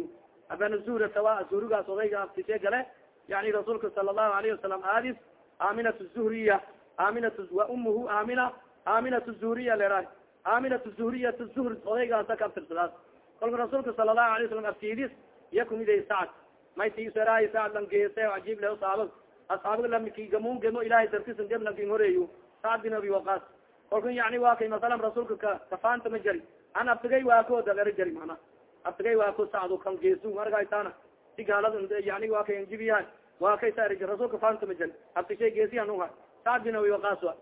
abana zuhra sawa zuhrigaas odayga abtishe gale yani rasuulka sala allahu alayhi wasalam aadis aminat zuhriya aminat wa umuhu amina aminat zuhriya leraay aminat zuhriyat zuhr odaygaasa ka abtirsadaas kolka rasuulka sala allahu alay wasalam abtidis iya kumiday sacd may tiiseraay sacd lan geese cajiib le saabag asxaabag lamki gamun gemo ilahay dartisan geb lankin horeeyo sacd bin abi waqaas kolka yani waa kay masalan rasuulka ka kafaanta ma jari. An abtigay waako dagara jari mana abtigay waako sacdo kan geesu margaytaana si gaalada yani waa kay anjibiyahay waa kay sa rasuulka faanta ma jari. Abtishay geesiyan uha sacd bin abi waqaas wa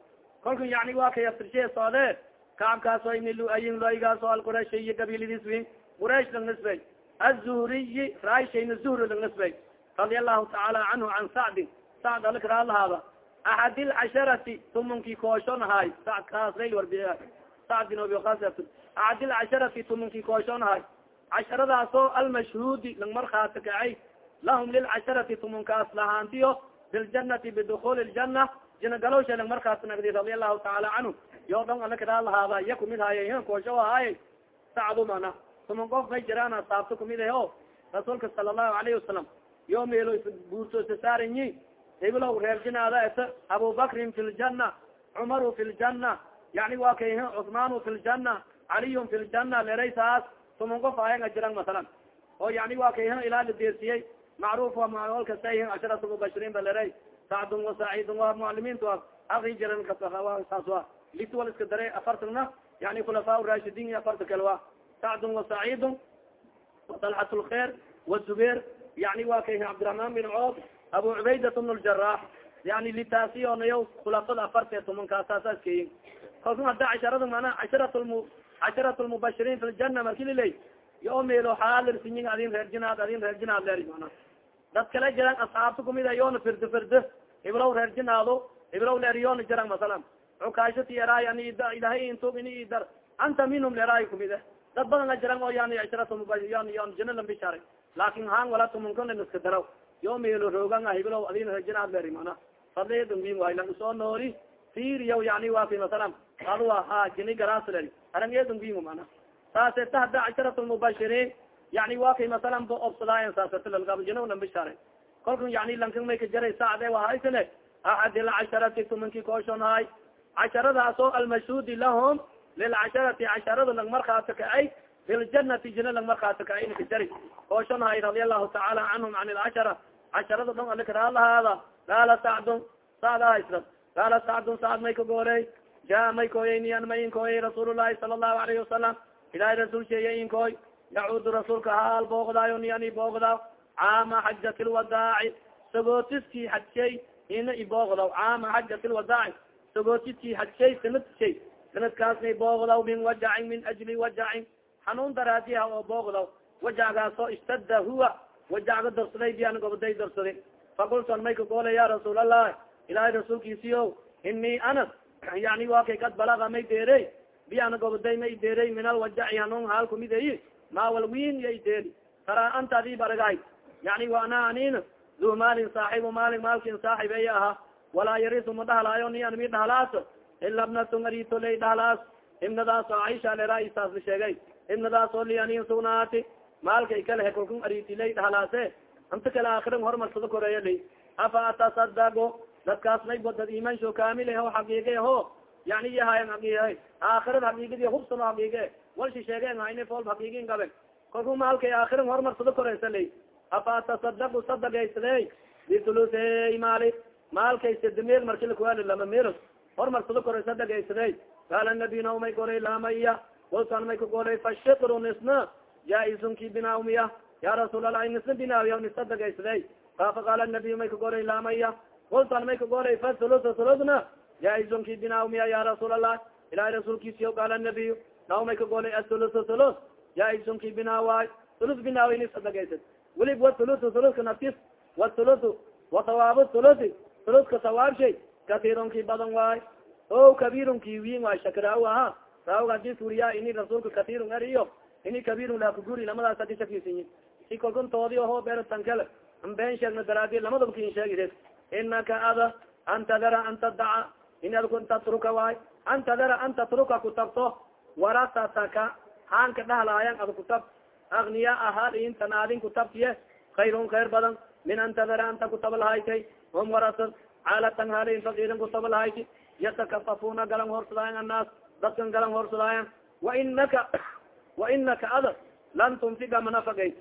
kolka yani waa kay abtishay socde kacabkaasoo ini luayin loygaaso alqurashiyi gabiiladiis win quraish lang nisbay. Azuhriyi raayshayna zuhri lang nisbay. Radia allahu tacaala canhu can sacdin sacd alakraa lahaada axad ilcasharati tumankii kooshonahay axad ilcasharati tumankii kooshonahay casharadaasoo almashhuudi lang markhaati kacay lahum lilcasharati tumankaas lahaantiyo biljanati bidukuli ljana jina galowsha lang markaas nagdi radia allahu tacaala canhu yo dhon ala karaa lahaada iya kumid haye koosho ahaaye sacdu mana tuman qof may jiraan asaabto kumid aho rasuulka sala allahu alayhi wasalam yo meelo buurto isasaaranyi heblow reerjinaada et abubakrin fi ljana cumaru fi ljana yani waa kay cusmaanu fi ljana caliyun fi ljana leraysaas tuman qof ayan ajiran masalan. Oo yani waa kay ilaa la deersiyey macruuf waa maol kasta casharatu mubashiriin ba leray. Sacdun wa saciidun waa mucalimiintu aki jiran saas wa lit wal iska dare afartana yani khulafaa rashidin iyo afarta kale wa sacdun wa saciidun talxat lkhair wazubair yani waa kay cabdiraحman bin coof abu cubaydat bn ljarax yani litaasiyonayo khulafada afartee tumankaasaasaskeyin kalku hadda casharada mana casharat lmu casharat lmubashiriin fi ljana marki liley yo meelo xaalirsiyin adin reerjinaad adin reerjinaad ler mana dad kale jiran asxaabta kumid a yoona firdo firdo iblow reerjinaado iblow leer yoona jiran masalan. Cukaashati eraay ani ilahay intub ini idar anta minhum leeraay kumid e dad badan a jiran oo yani casharat mubashir yon jina lambisharay laakin haan wala tumankona iska daraw yo meelo roogan ah iblow adin reerjinaad ler mana fadledungin waay lang u soo nooli siriyaw yani waa fi masalan adwa ha jini garaasler arangedungin mana saase ta hadda casharat lmubashiriin yani waa kay masalan ba obsadaayan saasatlalgabjina lan bishaare kolkan yani lankan may ka jaray sacde wahaysane axad ilcasharati tumankii kooshon hay casharadaasoo almashhuudi lahum lilcasharati casharada lang markhaati kacay filjanati jina lang markhaati kacay inka jari kooshon hay radia allahu tacaala canhum can ilcashara casharada dhon alikraa lahaada qaala sacdun sacd ahaysra qaala sacdun sacd may ka gooley jaa may kooyey niyan ma inkooyey rasuul llahi sala allahu alayhi wasalam ilahay rasuul sheeye inkooy yacuudu rasuulka haal boogdaayo niyani boogdaa caama xajat lwadaaci sagootiskii xadshay ina iboogdaw caama xajat lwadaaci sagootiskii xadshay sanadkay sanadkaasnay boogdaw min wajacin min ajli wajacin xanuun daraadiha oo boogdaw wajacgaasoo istada huwa wajacga darsaday bian goboday darsaday. Fakulton may ka goole ya rasuul allah ilaahay rasuulkiisiyo inii anas yani waa kay kad balaga may deere biyana goboday ma ideeray min alwajaci hanun haal kumid ay maawal win ya ideeri taraa anta adib aragahay yani wa ana anin du maalin saaxibu maalin maalkin saaxib aya ahaa walaa yarisu ma dhahlaayo ni an mi dhahlaas ila bnatun arito lay dhahlaas ibnadaas oo caisha leraaisaas la sheegay. Ibnadaas oo li anin sugnaati maalkay kale he kalkun ariti lay dhahlaase anta kale aakiran hormarsado koreeya lay afa atasadago dadkaas maybo dad imansho kamil ho xaqiiqe ho. Yani yahayan xaqiiqe aakhirad xaqiiqadi hubsano xaqiiqe walshi sheegeen hayne fool xaqiiqin gaben kalku maalkay aakiran hormarsado koreysa lay afa atasadagu sadagaysade bitulutey maali maalkay sadameel marki lakuali lama meel hormarsado koray sadagaysade qaala nabiyna umay golay lamaya waltan may kagolay fashikru nisna jaa-izun ki binawmiya ya rasuul allah nisna binaawiya nisadagaysade fa qaala nabiy may kagolay lamaya waltan may kagolay fa thuluth thuluthna jaa-izun ki binawmiya ya rasuul allah ilahi rasuulkiisiyo qaala nabiy naw may kagolay athuluth thuluth jaa-izun ki binaawaay thuluth binaawi nisadagaysad welib wathuluth thuluthka naftis wathuluth wathawaab thuluthi thuluthka sawaabshay katiirunki badan waay o kabiirunki wiin waay shakraaw aha raawga haddii suuriya ini rasuulka katiirun eriyo ini kabiirun laakaguri lamadaas adi shakisinyi si kolkun toodi oho bertan kale an been sheegna daraadi lamadaba kin sheegire inaka ada an tadara an tadaca in adku tatruka waay an tadara an tatruka kutabto warasataka haanka dhahlaayan ad kutab. Agniya ahaal intan aadin kutabtiye kayrun khayr badan. Min an tadara anta kutaba lahaykay hum warasa caalatan halin fakiirin kutaba lahayti yatakafafuna galan horsadaayan annaas dadkan galan horsadaayan wainaka wainaka ada lan tunfiga manafagayt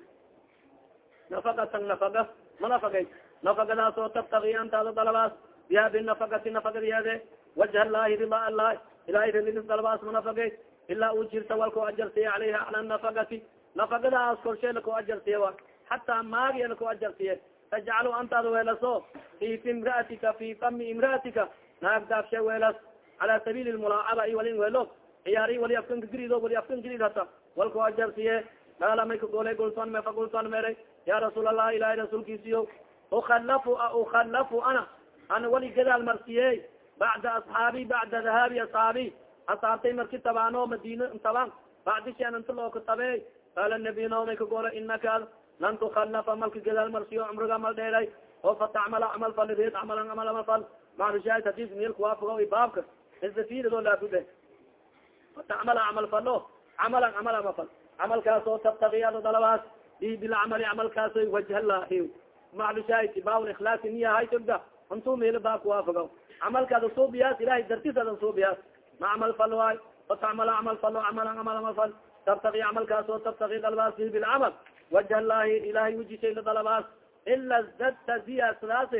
nafakatan nafaga manafagayt nafagadaas oo tabtagi antaada dalabaas biha binafakati nafagadiyeede wajha llahi rida allah ilahay ridis dalabaas manafagayt ilaa u jirta walkao ajarsiya alayha cala nafakati nafagadaas korshe lako ajarsiye wa. Hataa maagiya lako ajarsiye tajcalu antaada weelaso fi imraatika fi fami imraatika. Naag daafshe weelas cala sabiili mulaacaba i weelo ciyaari wali afkan kagrido wali afkan grid hata walkao ajarsiye qaala may kagolay gulton me fagulton meray ya rasuul allah ilahi rasuulkiisiyo ukalafu ukalafu ana. Ana wali gadaal marsiye bacda asxaabi bacda dahaabi asxaabi. Asaabtay marki tabaano madina taban bacdi shan inta loo katabe qaala nabiy naomay kagola inaka lan tukalafa malka gadaal marsiyo cumriga mal dheeray. Oo fatacmala camal fal reed camalan camal amal fal. Maclushaahid hadis meelka waafogo baabka. Isafirido laabude fatacmala camal falo camalan camal ama fal camalkaas oo tabtagi ada dalabaas i bilcamali camalkaasoy wajhalahi maclushaahid baab ikhlaasi niya haytogda untuu meelo baabka waafogo camalkaada suubiyaas ilahay dartis ada suubiyaas ma camal fal waay fatacmala camal falo camalan camal amal fal tabtagi camalkaas oo dalabaas i bilcamal wajh llahi ilahay wujishay la dalabaas ila zdadta ziyaasadaas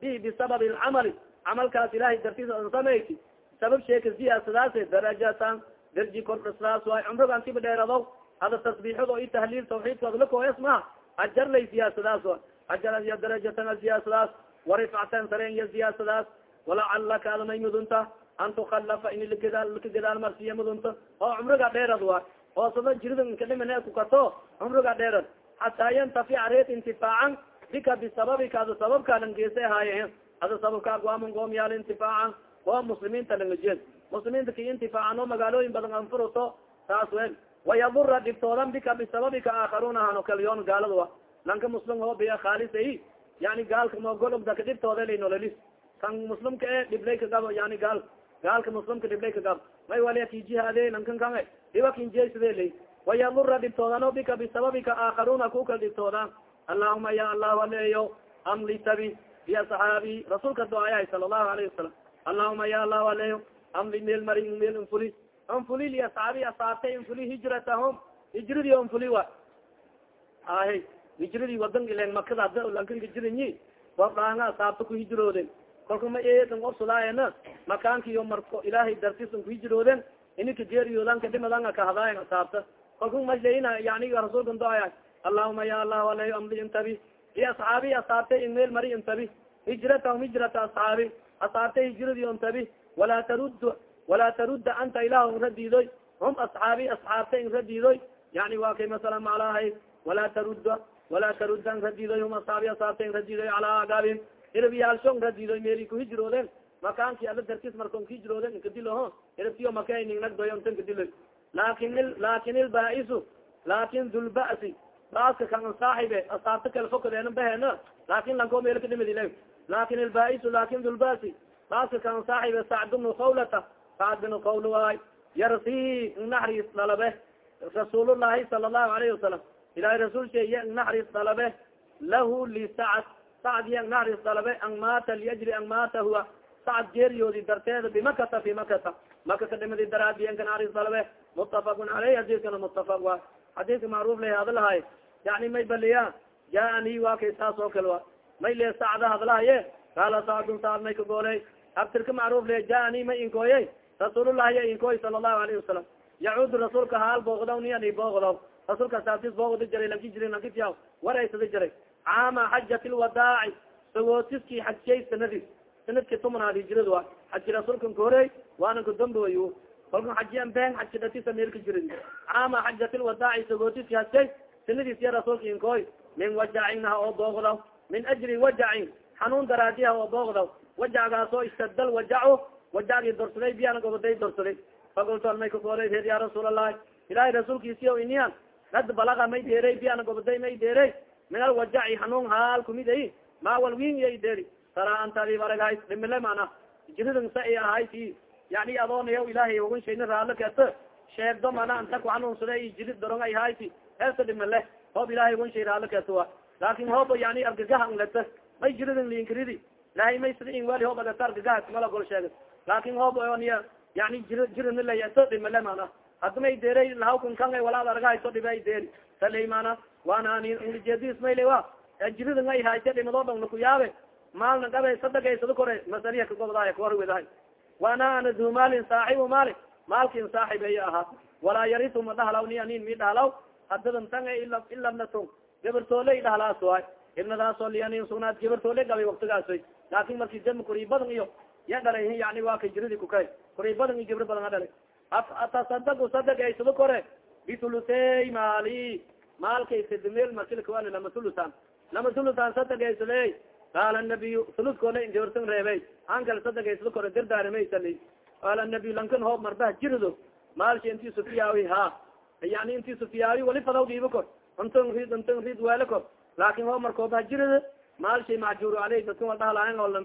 bi bisabab lcamali camalkaas ilahay dartis an samayti sabab sheeka ziyaasadaas darajatan darji kordhasdaas waay cumrigan tiba dheerado ada tasbiixad oo i tahliil tawxiidkood lakoes maha ajar lay siyaasadaas wa ajar ya darajatan siyaasadaas. Warifactan saren ya siyaasadaas. Walacalaka ada may mudunta. An tukalafa in laka gadaal marsiya mudunta. Oo cumriga dheerad wa oo sada jirida nkadhimane kukato cumriga dheerad hataa yantafica reed intifaacan bika bisababika ada sababka langeesa ahaaye ada sababka waaman goomyaal intifaacan. Oo muslimiinta langajeed muslimiinta ki intifaacan oo magaalooyin badan anfuruto taas wen wayadura dhibtoodan bika bisababika aakharuun ahano kalyoon gaalada lanka muslim oo biya khaalisa yani gaalka mogologdaka dhibtooda lay nololis. Kan muslimka e dhiblay kagabo yani gaal. Gaalka muslimka dhiblay kagabo may waliya ki jihaade lankan kan dhiba kinjeside lay wayadura dhibtoodano bika bisababika aakharuuna kuka dhibtoodan allahuma ya allahu aleeyo amlitabi bi asxaabi rasuulka doayahay sala allahu alayhi wasalam allahuma ya allahu aleeyo amli meel mari meel infuli infuli liasxaabi asaabtay infuli hijratahum hijradii infuli wa. Ahe hijradii wadan ilen makada lankan hijriyi wadaanga asaabta ku hijrooden kolka ma eedan obsadaayana makaankiyo marko ilaahay dartisan ku hijrooden ininka jeeriyoodan kadhimadanga kahadaayan asaabta kolka malayna yani rasuulka doaya allahuma ya allah aleyo amli intabi iyo asxaabi asaabtay in meel mari intabi hijratahum hijrata asxaabi asaabtay hijradii intabi walaa tarud walaa tarudda anta ilah radiidoy hum asxaabi asxaabta in radiidoy yani waa kay masala malahay walaa tarudda walaa tarudda n radiidoy hum asxaabi asaabta in radiidoy calaa agaabihim irbiyaalsho n radiidoy meeli ku hijroodeen makaanki ala darkis markon kijirooda inkadilo irabtiyo maka ningnagdoyo ntan kadilo laakiin laakiin ilbaisu laakiin dulba'si baaska kan saaxibe asaabta kala fokadeen bahena laakiin lanko meel kadimidile laakiin ilbaisu laakiin dulbasi baaska kan saaxibe sacd bnu khawlata. Sacd bnu khawl waay yarsi naxriis dalabe. Rasuulullahi sala allahu alayhi wasalam ilahay rasuul sheye naxriis dalabe lahu lisacd sacd. Ye naxriis dalabe an maata liajli an maata huwa. Sacd geeriyoodi darteeda bimakata fi makata maka kadhimadi daraadiyenka naxriis dalabe. Mutafaqun aleyh hadiskana mutafaq wa xadiska macruuf la hadlahay yani may baliya jaani wa kay saas oo kale wa may le sacda hadlahaye qaala sacdun sacd may kagooley abtirka macruuf le jaani may inkooye rasuulullahi ya inkooy sala allahu alayhi wasalam yacuudu rasuulka haal boogdaw niyan boogdaw rasuulka saatis boogda jiray lanki jiri lankitiya waraysada jiray. Caama xajat lwadaaci sagootiskii xajiyay sanadis. Sanadki tumanaad hijirad wa xaji rasuulkan kahorey waana kadamboy kolka xajiyan ben xaji datisa meelka jirid caama xajat lwadaaci sagootiski hajay sanadiis ya rasuulka inkooy. Min wajacinaha oo boogdaw min ajri wajacin xanuun daraadiha oo boogdaw wajacgaasoo istadal wajaco wajacgii dorsaday biyana goboday dorsaday fakultoon may kagoolay reer ya rasuul allahi ilahay rasuulkiisi o iniyan ad balaga may deeray biyana goboday may deeray. Min alwajaci xanuun haal kumid ay ma walwin iya deeri. Tara anta adib araghay dhimile mana jiridan sa i ahayti yani adoonaya ilahay ogan shayna raalo kata sheegdo mana anta ku xanuunsada i jirid dorong ay hayti heesta dhimile hoob ilahay ogan shay raalo kata wa. Laakin hoob yani argagaha nglata may jiridan liinkaridi ilahay may sida in wali hoob agata argagaha kumala gol sheega laakin hoob niya yani jir jiridna layato dhimile mana hadda may deeray lahawkan kan walaad argahayso dhibe ay deeri saley mana waana mayle wa jiridan ay hayte dhimadoo dhong nakuyaabe maalna gabe sadagaysado kore masaliya kagobdaay kawarwedahay waana ana du maalin saaxibu maali maalkin saaxib ahaa walaa yarisu ma dhahalaw ni anin mi dhahalaw hadadan tan ilabnaton gabartoole dhahalaasoay ibnadaasoo lianin sugnaad gabartoole gabay waktigaasoy laakin marki dam kurii badan iyo ya dhalay yani waa kay jiridi kukay kurii badan iyo gabr badan a dhalay. Atasadau sadagaysado kore. Bitulusey maali. Maalkay sidmeel markilkawan lama tulusan lama tulusan sadagaysade qaala nabiy uluskoole gabartan reebey ankal sadagaysado kore dardaarimaysali qaala nabiy lankan hoob marbaha jirido maalsha inti sufiyaawi ha. Yani inti sufiyaawi wali fadaw kor. Untan rid untan rid weelo kor. Laakin hoob markoobaha jirido maalshay macjuur aley dadkan wadhahalaayan oo lan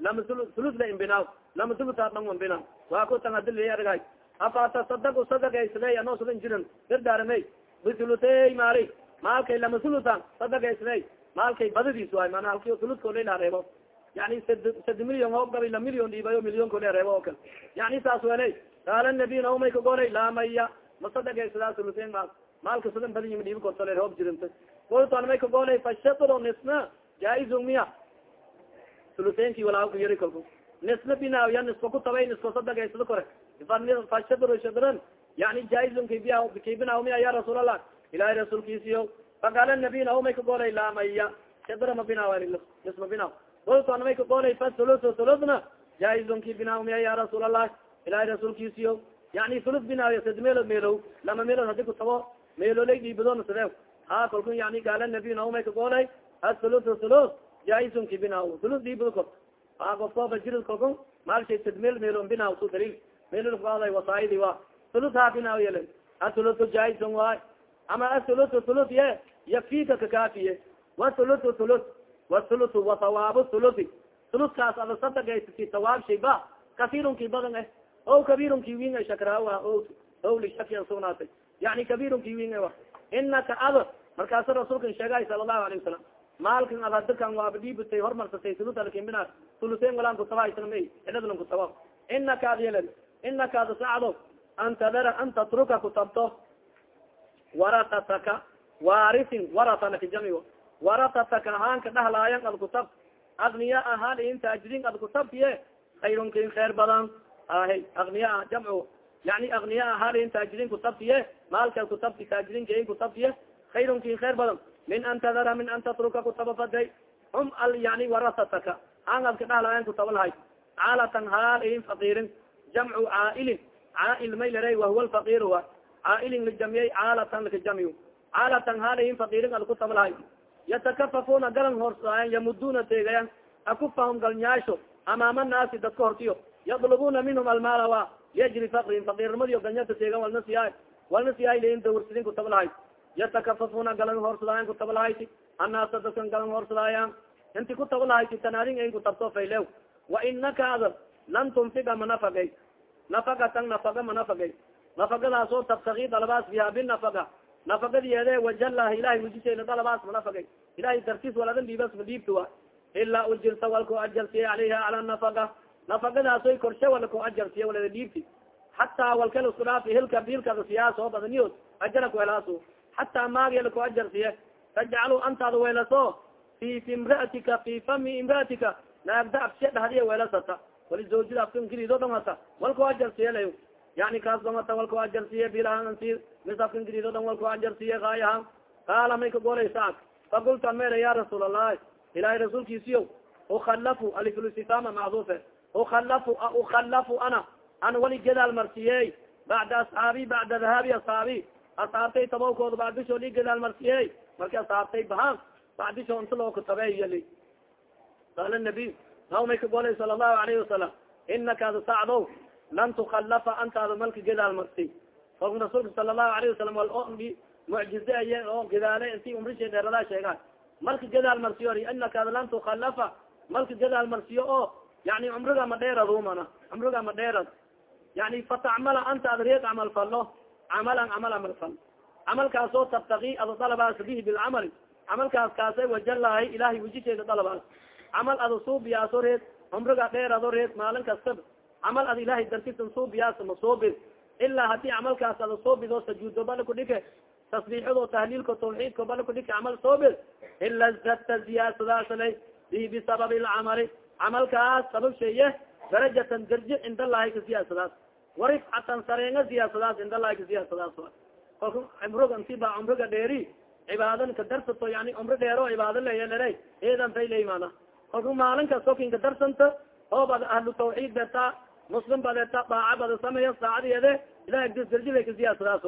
lama ulus la imbinaaw lama ulusaa dhan wambina waa ku tan hadilay argay afatasadau sadagaysday anoo sudan jiran dardaaramey bitulutey maali maalkay lama ulusan sadagaysday maalkay badadiis waay mana halki uluskoolala reebo yani sad milyon hoob gabi la milyon dhiibayo milyonkola reebo oo kale yani saas weley qaala nabiy naumay kagoolay laamaya masadagaysadaas ulusen maal maalka sudan badiyima dhiibi kortole hoob jiranta kultan may kagoolay fashatro nisna. Jaa-izun miya. Ulusenki walaa ku yari kalku nisna binaaw ya nisba ku tabay nisko sadagaysado kore fashadr shadran yani jaa-izun kibiya kibinaaw miya ya rasuul allah ilahay rasuulkiisiyo faqaala nabiy naumay kagoolay laamaya shadra ma binaaw nisma binaaw kultan may kagoolay fasulus sulusna jaa-izun kibinaaw miya ya rasuul allah ilahay rasuulkiisiyo yani sulus binaaw sad meelood meelow lama meelood hadi kutabo meelolay dhiibadona sadeew ha kalku yani gaala nabiy naumay kagoolay asulus sulus. Jaa-izun kibinaaw sulus dhiibado kor a gofkooba jirid kalku maalshay sad meel meelon binaaw su daliil meelulkaaday wasaaidi wa sulus ha binaaw yele asulusu jaa-izun waay ama asulusu sulus ye. Yakfika kakaafiye wasulusu sulus. Wasulusu wasawaabu sulusi. Suluskaas ada sadagaysati sawaab ba kasiirunkii badan eh o kabiirunkii win shakraawa o o lishakian sugnaatay yani kabiirunkii win inaka ad markaasa rasuulkan sheegay sala allahu alayh wasalam maalkan ad hadakan waaba dhiibutay hormarsatay sulus alkimbina sulusen walaan kutabaysama edadlan kutaba inaka ad yeled inaka ad sacdo an tadara an tatruka kutabto waratataka warisin waratanaka jamigo waratataka haanka dhahlaayan ad kutab agniya hal in taajiriin ad kutabtiye khayrunkin kheer badan. Ahe agniya jamcu yani agniya hal in taajiriin kutabtiye maalka kutabti taajiriinka in kutabtiye khayrunkin kheer badan. Min an tadara min an tatruka kutaba faday hum al yani warasataka. Haan adka dhahlaayan kutabalahay caalatan haal in fakiirin jamcu caailin. Caail may lera wahuwa lfakir wa caailin lijamiyay caalatan lakajamiy caalatan haalayin fakiirin ad kutabalahay yatakafafuna galan horsaayan yamuduna teegayan. Akufahum galnyaasho. Amaama naasi dadka hortiyo. Yadlubuna minhum almaala wa yajri fakrin fakirnimadiyo ganyata teegan walna walna siyaay lain dawrsidin kutablahay yatakafafuna galan hoorsadaayan kutablahayti annaasa dadkan galan hoorsadaayan inti kutablahayti tanaadin in kutabto faylew. Wa inaka ada lan tunfiga manafagay nafagatan nafaga manafagay nafagadaasoo tabtagi dalabaas biha binafaga nafagadiyeede wajalah ilahay wujisayna dalabaas manafagay ilahay dartis waladan dhiibas madhiibta wa? Ilaa ujirta walko ajarsiye alayha cala nafaga nafagadaasooy korshe wala ko ajarsiye walada dhiibti hataa walkal isku dhaafi hilka biilkada siyaas oo badaniyo ajara kuhelaaso hataa maagela ko ajarsiye tajcalu antaada weelaso fi fi imraatika fi fami imraatika naagda afshe dhahdiya weelasata wali zawjada afkan girido dhan hata walko ajarsiyelayo yani kaas dhan hata walko ajarsiye bilahansi mis afkan girido dhan walko ajarsiye kaayaha qaala may ka golay saak fakulta mera ya rasuul allahi ilahay rasuulkiisiyo ukalafu aliflustifama macduufe ukalafu ukalafu ana an wali gadaal marsiyey bacda asxaabi bacda dahaabi asxaabi. Asxaabtay tabawkooda bacdisho li gadaal marsiyey marki asxaabtay bahaan bacdisho inta loo kutabeeyali qaala nabiy naw may ka golay sala allahu alayhi wasalam inaka ada sacdow lan tukalafa antaada malka gadaal marsi kolka rasuulka sala allahu alayhi wasalam wal o mucjize ay oo gadaale inti umrisha dheeradaa sheegaan. Malka gadaal marsiyo inaka ada lan tukalafa malka gadaal marsiyo oo yani cumriga ma dheeradumana cumriga ma dheerad yani fatacmala anta ad reeg camal falo camalan camal amal fal camalkaasoo tabtaki ado dalabaas bihi bilcamali camalkaas kaasa wajalahay ilahay wujisheeda dalabaas camal ado suubiyaaso reed cumriga dheerado reed maalin kastaba camal ad ilahay dartisan suubiyaas masuubid ilaa haddii camalkaas ada suubido sajuudo bala kudhike tasbiixado tahliilko tawxiidko bala kudhike camal suubid ila zata ziyaasadaasla bihi bisababi lcamali camalkaas sabab sheeye darajatan darji cind allahi ka siyaasadaas warifcatan sareenga siyaasadaas cind allahi ka siyaasadaas kolka cumriga inti ba cumriga dheeri cibaadan ka darsato yani cumri dheero cibaado leeyalere eedan fayleymana kolka maalin kasto kin ka darsanta oo bad ahlu tawxiid beta muslim badeta daaca bada sameeya saacadiyeede ilahi dis darjibay ka siyaasadaas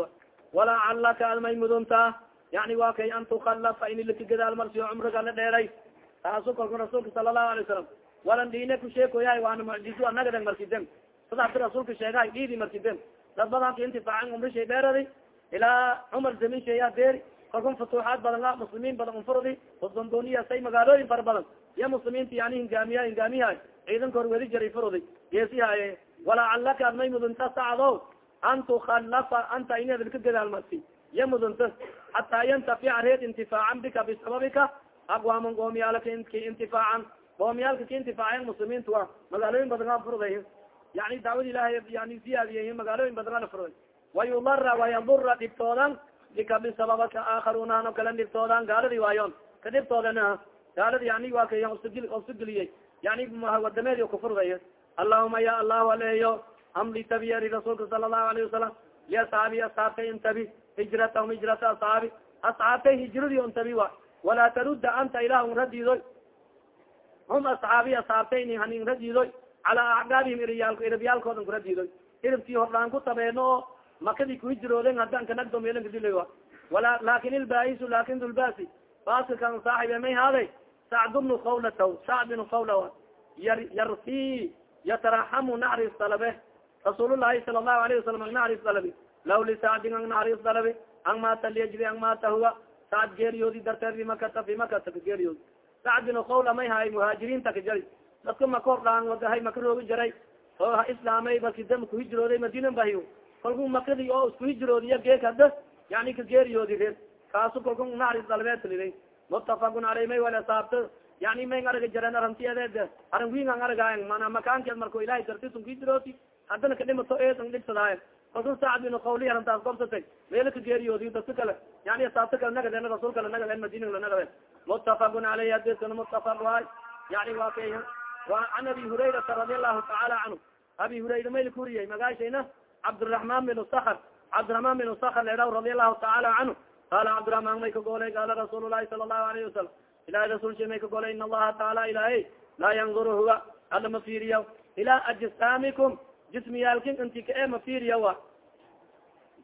walacalaka admay muduntaa yani waa kay an tukalafa in lika gadaal marsiyo cumriga la dheeray. Taasu kolka rasuulka sala allahu alay wasalam walan dhiine kusheekoyahay waana mucjizo anagadan markiden sadaxti rasuulka sheegahay dhiidi markiden dad badanka intifaacan umri dheeradi ilaa cumar zamin sheeya deeri kalkun futuuxaad badan la muslimiin badan unfurdi hosdondoniya say magaalooyin fara badan. Iyo muslimiinta yani hingaamiya hingaamiyahay ciidanka hor weli jaray furudi geesihaye walacalaka may mudunta sacdo an tukalafa anta inaad ilka gadaal marsi iya mudunta hataa yantafica reed intifaacan bika bisababika aqwaaman qoomiyaalaka ki intifaacan qoomiyaalka ka intifaacayan muslimiinta wa magaalooyin badan a furday yani dacwad ilahay yani siyaadiye magaalooyin badan ala furday wayudara wayadura dhibtoodan bika bisababaka aakharunano kala dhibtoodan gaaladi waayon ka dhibtoodana gaalada yani waa kay obsugeliyey yani wadameedi kufurday allahuma ya allahu aleeyo amli tabiyari rasuulka sala allahu alayhi wasalam liasxaabi asxaabtay intabi hijratahum hijrata asxaabi asxaabtay hijradi intabi wa. Walaa tarudda anta ilah radiidoy hum asxaabi asxaabtayni hanin radiidoy calaa acqaabihim iriyaalko irabyaalkoodan kuradiidoy iribtii hordhaan ku tabeeno oo makadii kuhijrooden hadan kanagdo meelan kadila wala laakin ilbaisu laakin dulbasi baska kan saaxibe may haaday sacd bnu khawlataw sacd bnu khawla yar yarsi yataraxamu naxris dalabe rasuulullahi sala allahu alayhi wasalam ang naxris dalabi law lisacdin ang naxris dalabi ang mata liyajri ang mata huwa. Sacd geeriyoodi darteed bimakata bimakata ka geeriyoodi sacd binu khawla may haay muhaajiriinta ka jari dadka maka hordhaan wadahay maka roogi jaray oo ha islaamay balki dam kuhijrooday madiina bahiyo kalku makadi oo isku hijroodiya geek hada yani ka geeriyoodi reer. Kaasu kalku naxris dalbeetliday mutafakun aley may wala saabto yani may araga jareen arantiyadeed aran wiin ang aragaay mana makaankeed marko ilahay dartisun kuhijrooti haddana kadhimato eedan dhibsadaaye kalku sacad bin qawli arantaas gobsatay meela ka geeriyoodi dadka kale. Yani asaabta kale nagadeen rasul kale nagadeen madina la nagadeen mutafakun aleyh hadiskana mutafak waay. Yani waa kay an abi hurayrata radi allahu tacaala canhu abi hurayra mayl kuriyay magaashayna cabdiraحman bin skr cabdiraحman bin skr leedaw radi allahu tacaala canhu qala cabdiraحman may ka golay qaala rasuul lahi sala الlahu alayhi wasalam ilahay rasulsha may ka golay in allaha taala ilahay laa yandur huwa alla ma fiiriya ilaa ajsaamikum jismiyaalkin inti ka e ma fiiriya wa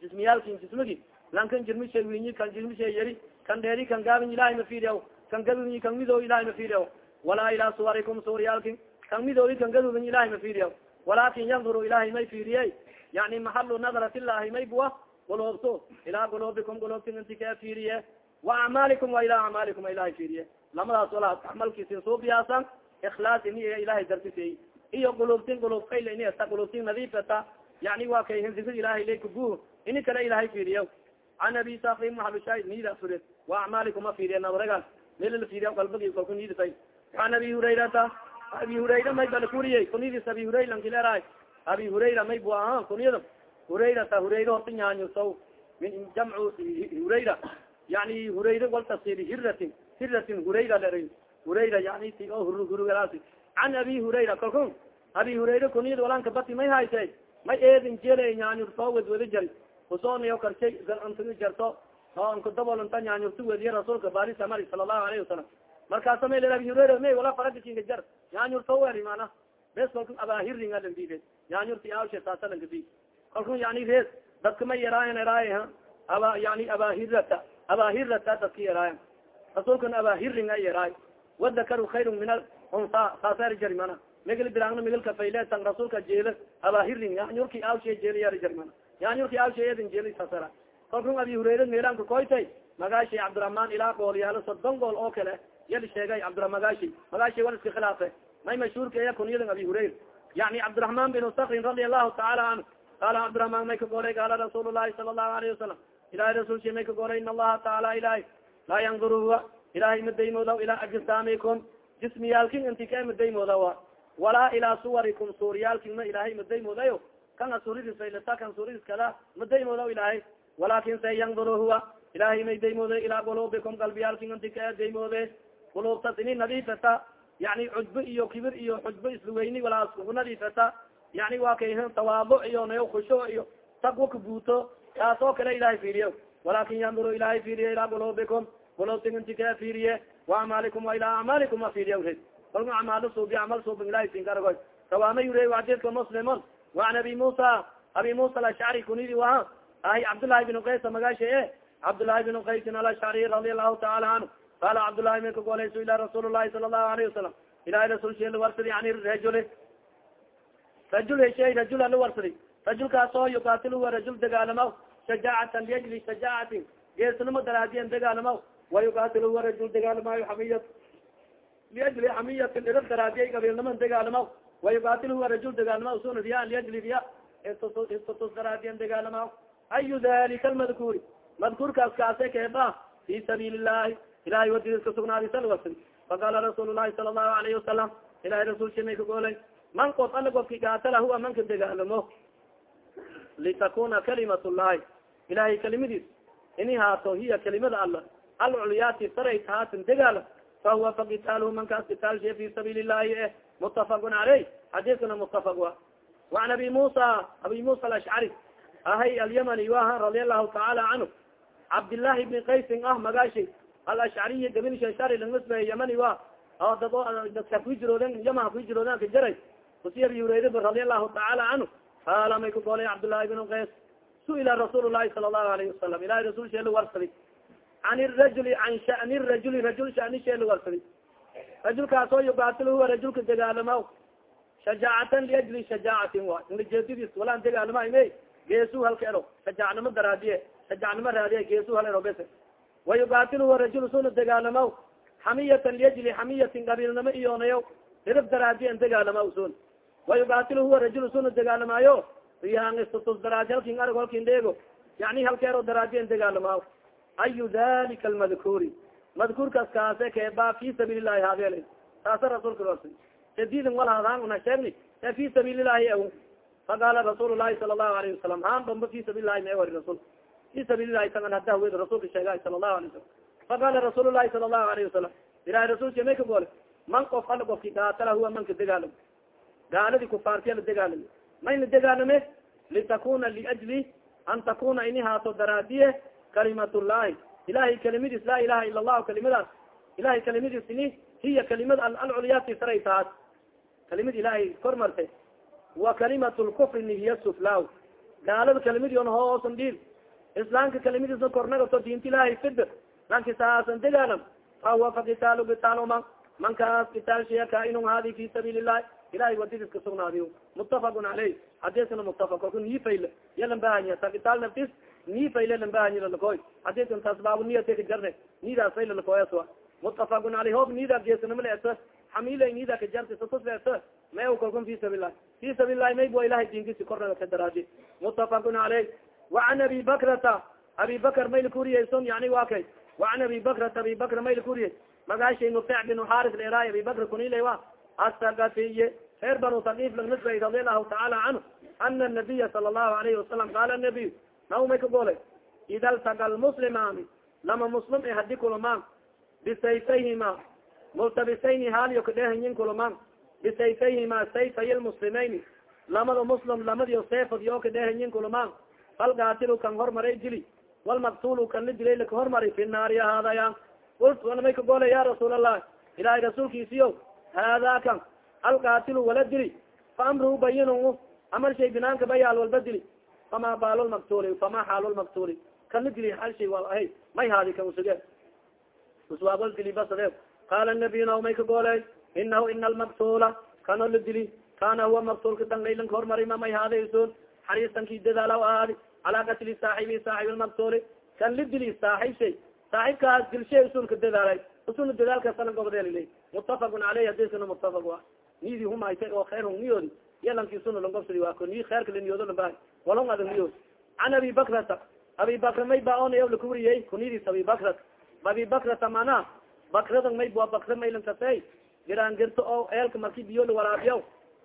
jismiyaalkin jismigi lankan jirmisha winyi kan jirmisha yari kan dheeri kan gaabin ilahay ma fiiriya kan gabinyi kan wido ilahay ma fiiriya walaa ilaa suwarikum suuriyaalkin kan midoobi kan gaduudan ilahay ma fiiriya walakin yanduru ilahay may fiiriye yani maxalu nadarat illahi may buwa goloobto ilaa goloobikum goloobtin inti kaa fiiriye wa acmaalikum wa ilaa acmaalikum ilahay fiiriye lamadaas wala amalkiisin suubiyaasan ikhlaas ini ilahay dartisey iyo gulubtin gulub kayl ini ata gulubtin nadiif ata yani wa kay hinsigid ilahay laykugu ini kale ilahay fiiriya an abi saki mahalushaahid nida furid wa acmaalikum ma fiiriya nabragan mel fiiriya qalbagi kalku nidisay an abi hurayrata abi hurayra may bal kuriyey kunidis abi hurayra lankileeraay abi hurayra may bu aha kunyada hurayrata hurayra horta nyaanyursaw min jamcu hurayra yani hurayra wal tafsir hiratin hiratin hurayra lera hurayra yani ti o hurugalaasi can abi hurayra kalku abi hurayra kunyada walanka bati may hayse may eedin jele nyaanyursaw wedwedi jari usoonayo karshay antigi jarto oo anku dabolanta nyaanyurta wediye rasuulka barisa mari sala allahu alayhi wasalam markaasa may abi hurayra may wala faradikinga jar. Nyaanyurta weri mana bes kalku abahiringa landiide nyaanyurti awshe saasa langabi kalku yani rees dadka may yaraayan eraay ha. Aba yani abahirata abahirata dadka yaraayan. Rasuulkana abahiringa yaraay. Wadakaru khayru min alunsa saasari jari mana migl birangna miglka fayletan rasuulka jeela abahirin yanyurki awshe jeela yari jari mana yanyurki awshe edin jeeli saasara. Kalkun abi hurayra meelanka koytay magaashi cabdiraحman ilaa goolyaalo soddon gool oo kale yali sheegay cabdira magaashi magaashi wal iska khilaafe may mashhuurka eya kunyadan abi hurayra yani cabdiraحman bin sakrin radi allahu taala canhu qala cabdiraحman may ka goolay qaala rasuul lahi sala الlahu alayه wasalam ilahay rasulki may ka goolay in allaha taala ilahi laa yanduru huwa ilahay madaymooda ilaa ajsaamikum jismiyaalkin inti ka madaymooda wa walaa ilaa suwarikum suuriyaalkin ma ilahay madaymoodayo kan suuridis faylata kan suuridis kada madaymooda ilahay walakin se yanduru huwa ilahay may daymoode ilaa gulubikum galbiyaalkin inti ka daymoode gulubtas ini nadiifata yani cujbo iyo kibir iyo xujbo isluweyni walaa iskugu nadiifata yani waa kay tawaabuc iyo nayo khushu iyo taqwa kabuuto taas oo kale ilahay fiiriyo. Walakin yanduru ilahay fiiriye ilaa gulubikum gulubtin inti ka fiiriye wa acmaalikum wa acmaalikum ma fiiriya red kalku acmaalo suubi amal suubin ilahay sinkaragoy sawaama yure xadiidka muslimun. Waan abi musa abi musa alashcari kunidi waha ahi cabdullahi bin qays magaasha e cabdullahi bin qaysin alashcari radi allahu taala canhu qala cabdullahi min kagoleyso ila rasuul lahi sala allahu alayhi wasalam ilahay rasul she lawarsadi yani rajuli rajul heshe rajul ala warsadi rajulkaas oo yuqatil huwa rajul dagaalamaw shajaacatan liajli shajaacatin geesnimo daraadiyan dagaalamaw wayuqatil huwa rajul dagaalamaayo xamiyat liajli xamiyatin irab daraadiyay qabiilniman dagaalamaw wayuqatil huwa rajul dagaalamaw suna riya liajli riya istatus daraadiyan dagaalamaw ayu dalika almadkuuri madkuurkaas kaase keeba fi sabiili llahi ilahay wadidiis kasugnaadi sal wasri faqala rasuul lahi sala allahu alayhi wasalam ilahay rasulki may kagoolay man qof ala gofki gaatala huwa manka dagaalamo litakuna kalimat llahi ilahay kalimadiis ini haato hiya kalimada alla alculyaati sarayt haatin dagaala fahuwa fakitaalhu mankaas kitaalshe fi sabiili llahi eh mutafaqun caleyh xadiiskana mutafaq wa waan abi musa abi musa alashcari ahay alyamani waha radi allahu tacaala canhu cabdillaahi bni qaysin ah magaashi alashcariyi gabilsha shari langasbay yamani wa. Oo dad dadka kuijirooden yamaha kuijirooden ka jaray. Kusi abi hurayra radi allahu tacaala canhu qaala may ku goolay cabdullahi bnu qays su'ila rasuul lahi sala allahu alayhi wasalam ilahi rasul sheela warsadi can irajuli can shani rajuli rajul shani sheela warsadi rajulkaas oo yuqaatil huwa rajulka dagaalamaw shajaacatan liajli shajaacatin wa. Inajeedadiis walaan dagaalama ime geesu halka shajaacnimo daraadiye shajaacnimo raadiye geesu hal ero wayuqaatil huwa rajul suna dagaalamaw xamiyatan liajli xamiyatin qabiilnimo iyoonayo hirab daraadiyen dagaalama sun wayuqaatil huwa rajul suna dagaalamaayo riyaangistatus daraadi halkin arag halkin dheego yani halkeero daraadiyen dagaalama ayu dalika almadkuuri madkuurkaas kaase keeba fi sabiili llahi haadeel taasa rasuulka ras sadiidin walhadaan una sheegni e fi sabiili llahi aw faqaala rasuul lahi sala allahu alayhi wasalam haan dhomba fi sabiili lahi ma wari rasul fi sabiili lahi tangan hadda hawed rasuulka sheegay sala allahu alay wasalam faqala rasuul lahi sala allahu alayhi wasalam ilahi rasulka may ka goole man qof ala qofki gaatala huwa manka dagaalam gaaladi kufaartiya la dagaalami may la dagaalame litakuna liajli an takuna ini haato daraadiye kalimat llahi ilahay kalimadiis laa ilaha ila allahu kalimadaas ilahay kalimadiis ini hiya kalimad alculyaati saray taas kalimad ilahay kor marte wa kalimat lkufri nihiya suflaaw gaalada kalimadi on hoosan dhiil islaamka kalimadiisna kornagato diinta ilahay fid lanki saasan dagaalam fahuwa fakitaalu gitaaloma man kaas kitaal shaya kainun hadi fi sabiil ilahi ilahay wadidis ka sugnaadiyo mutafaqun caleyh xadiskana mutafaq kalku nifayle iya lambahanya ta kitaal naftis nifayle lambahany lalakoy xadiskan taas baabu niyateka jarne nidaasay lalakoyaswa mutafaqun caleyh hoob nida geesanama le eta xamila nida ka jarti satus le eta may kalkun fi sabiil lahi fi sabiil lahi mayb wa ilahay dinkisi kornaga ka daraadi mutafaqun caleyh wacan abi bakrata abi bakr mayl kuriyayson yani wa kay wacan abi bakrata abi bakr mayl kuriyay magaashay nufec bin xaris leeraay abi bakr kunilay wa asagafiye reer banu takif langnisbay radi allahu tacaala canhu ana nabiya sala allahu alayhi wasalam qaala nabiy naw may ka golay ida ltaga lmuslimaani lama muslim e hadi kulumaan bisayfayhima multabisayni haaliyo kadhehanyin kulumaan bisayfayhima sayfay lmuslimayni lamada muslim lamadiyo seefod yo kadhehanyin kulumaan falgaatilu kan hormaray dili walmaktulu kan la dilay laka hormari. Fi naari ahaadaya ult ana may ka golay ya rasuul allah ilahay rasuulkiisiyo hada kan alqatilu wala dili fa amruhu bayinun amar shay binaanka bayaal walba dili fama baalulmaktuli fama xaalulmaktuli kan la dili hal shay wal ahay may haadi kan usuge. Uswaagol dili basade. Qaala nabiyuna may ka golay inahu ina almaktula kano la dili kana huwa maktulka dan laylanka hormari ma may haadaysun xariisanki dadaala ahaadi calaa katli saaxibi saaxib lmaktuli kan la dili saaxib shay saaxibkaas dilshay usulka dadaalay usulna dadaalkaasana gobodeel mutafaqun aleyh hadiskana mutafaq wa nidi humayta oo khayr hung niyoodi. Yalankisuna langobsadi waa ko ni khayrka laniyoodo lambaa walong adag niyood can abi bakrata abi bakra may ba ona lakuriyey kunidis abi bakrat abi bakrata mana bakrada may bua bakra maylankasey giraan girto oo eelka marki biyo lawaraabiya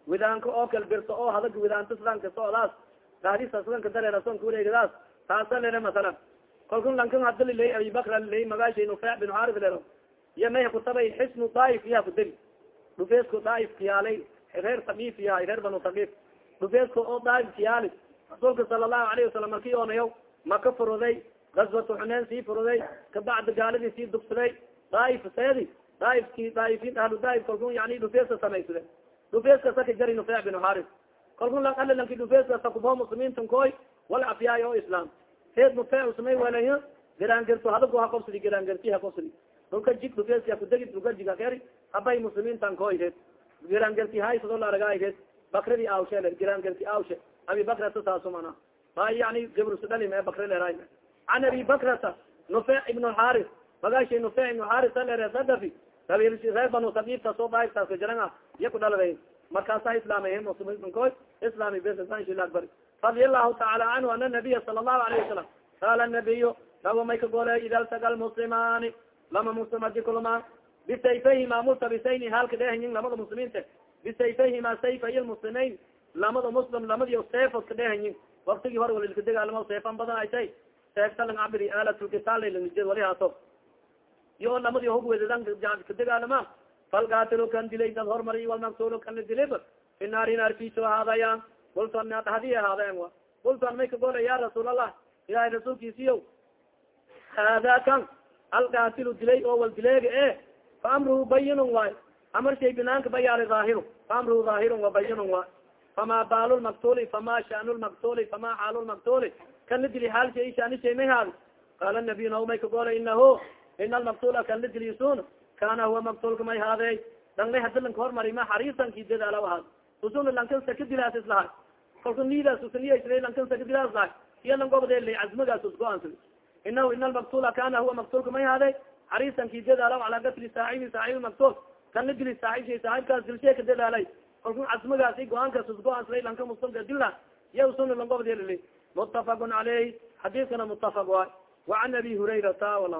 widaanka oo kal birto oo hadag widaanta sidanka socdaas daadisa sidanka dareerason kuwareegadaas taasa lere masalan kalkun lankan hadaliley abi bakra liley magaashay nufec bin xaris lero iyo may kutabay xisnu daaif iya kudegi dhufeesko daaif kiyaalay reer takiif yahay reer banu takiif dhufeesko oo daaif kiyaali rasuulka sala allahu alayhi wasalam markii oonayaw maka furuday gaswatu xuneen sii furuday kabacda gaaladii sii dugsaday daaif seedi daaifki daaifin ahlu daaif kalkun yani dhufeeska samaysade dhufeeska saka jari nufeec bin xaris kalkun lang ali lanki dhufeeska sakubo muslimiintan koy wal afyaay oo islam. Seed nufeec usmay welay giraangirto hadago ha qobsadi giraangirti ha qobsadi dhulka jig dhufeeska kudegi dhulka jiga keri habay muslimiintan koyreed giraangirti haysado laragaayreed bakradi awshele giraangirti awshe abi bakrata saaso mana ma yani gabrusdhalim ee bakre leeraay can abi bakrata nufec ibn xaris magaashay nufec ibn xaris alere sadafi reer banu sakiifta soo daaiftaaska jaran ah iya ku dhalada markaasa muslimiinkoy islami besbari radia allahu taala canhu ana nabiya sala allahu alayhi wasalam qaala nabiyu lago may ka gole ida ltaga lmuslimaani lama muslim adi kulmaan bisayfayhima multabisayni halka dheehayin lamada muslimiinta. Bisayfayhima sayfay lmuslimayn lamada muslim lamadiyo seefod ka dheehayin waktigii hor walilka degaalama seefan badan ay tay seefta lang cabiri alatulkitaallanijed wali haato. Iyo lamadi hugwedadan ka falgaatilo kan dilay dad hormari walmaktulo kan la dilib fi naari naarkiiso ahaadaya kultan ahaadayan wa. Kultan may ka gola ya rasuul allah ilahay rasuulkiisiyo hada kan algaatilu dilay oo wal dileega e fa amruhu bayinun waay amar shay binaanka bayaali aahiru fa amruhu aahirun wa bayinun waay fama baal lmaktuli fama shanu lmaktuli fama xaal lmaktuli kan la dili xaal shay may haadi qaala nabiy naw may ka gola inahu ina almaktula kan la dilisun kana huwa maktulka may haadey danglay hadi lanka hormari ma xariisanki dadaala ahaad usuna lankansa ka dilaas islahay kalku nidaas usaniya lankansa ka dilaas lahay iyo langobadel casmagaas usgo-aansa inahu ina almaktula kana huwa maktulka may haadey xariisanki dadaala calaa gatli saaxibi saaxibi maktul kan dili saaxibshay saaxibkaas dilshee ka dadaalay kalku casmagaas go'aankaas usgo-aansla lanka muslimka dila iya usuna langobadel mutafaqun caleyh xadiiskana mutafaq waay wacan abi hurayrata wala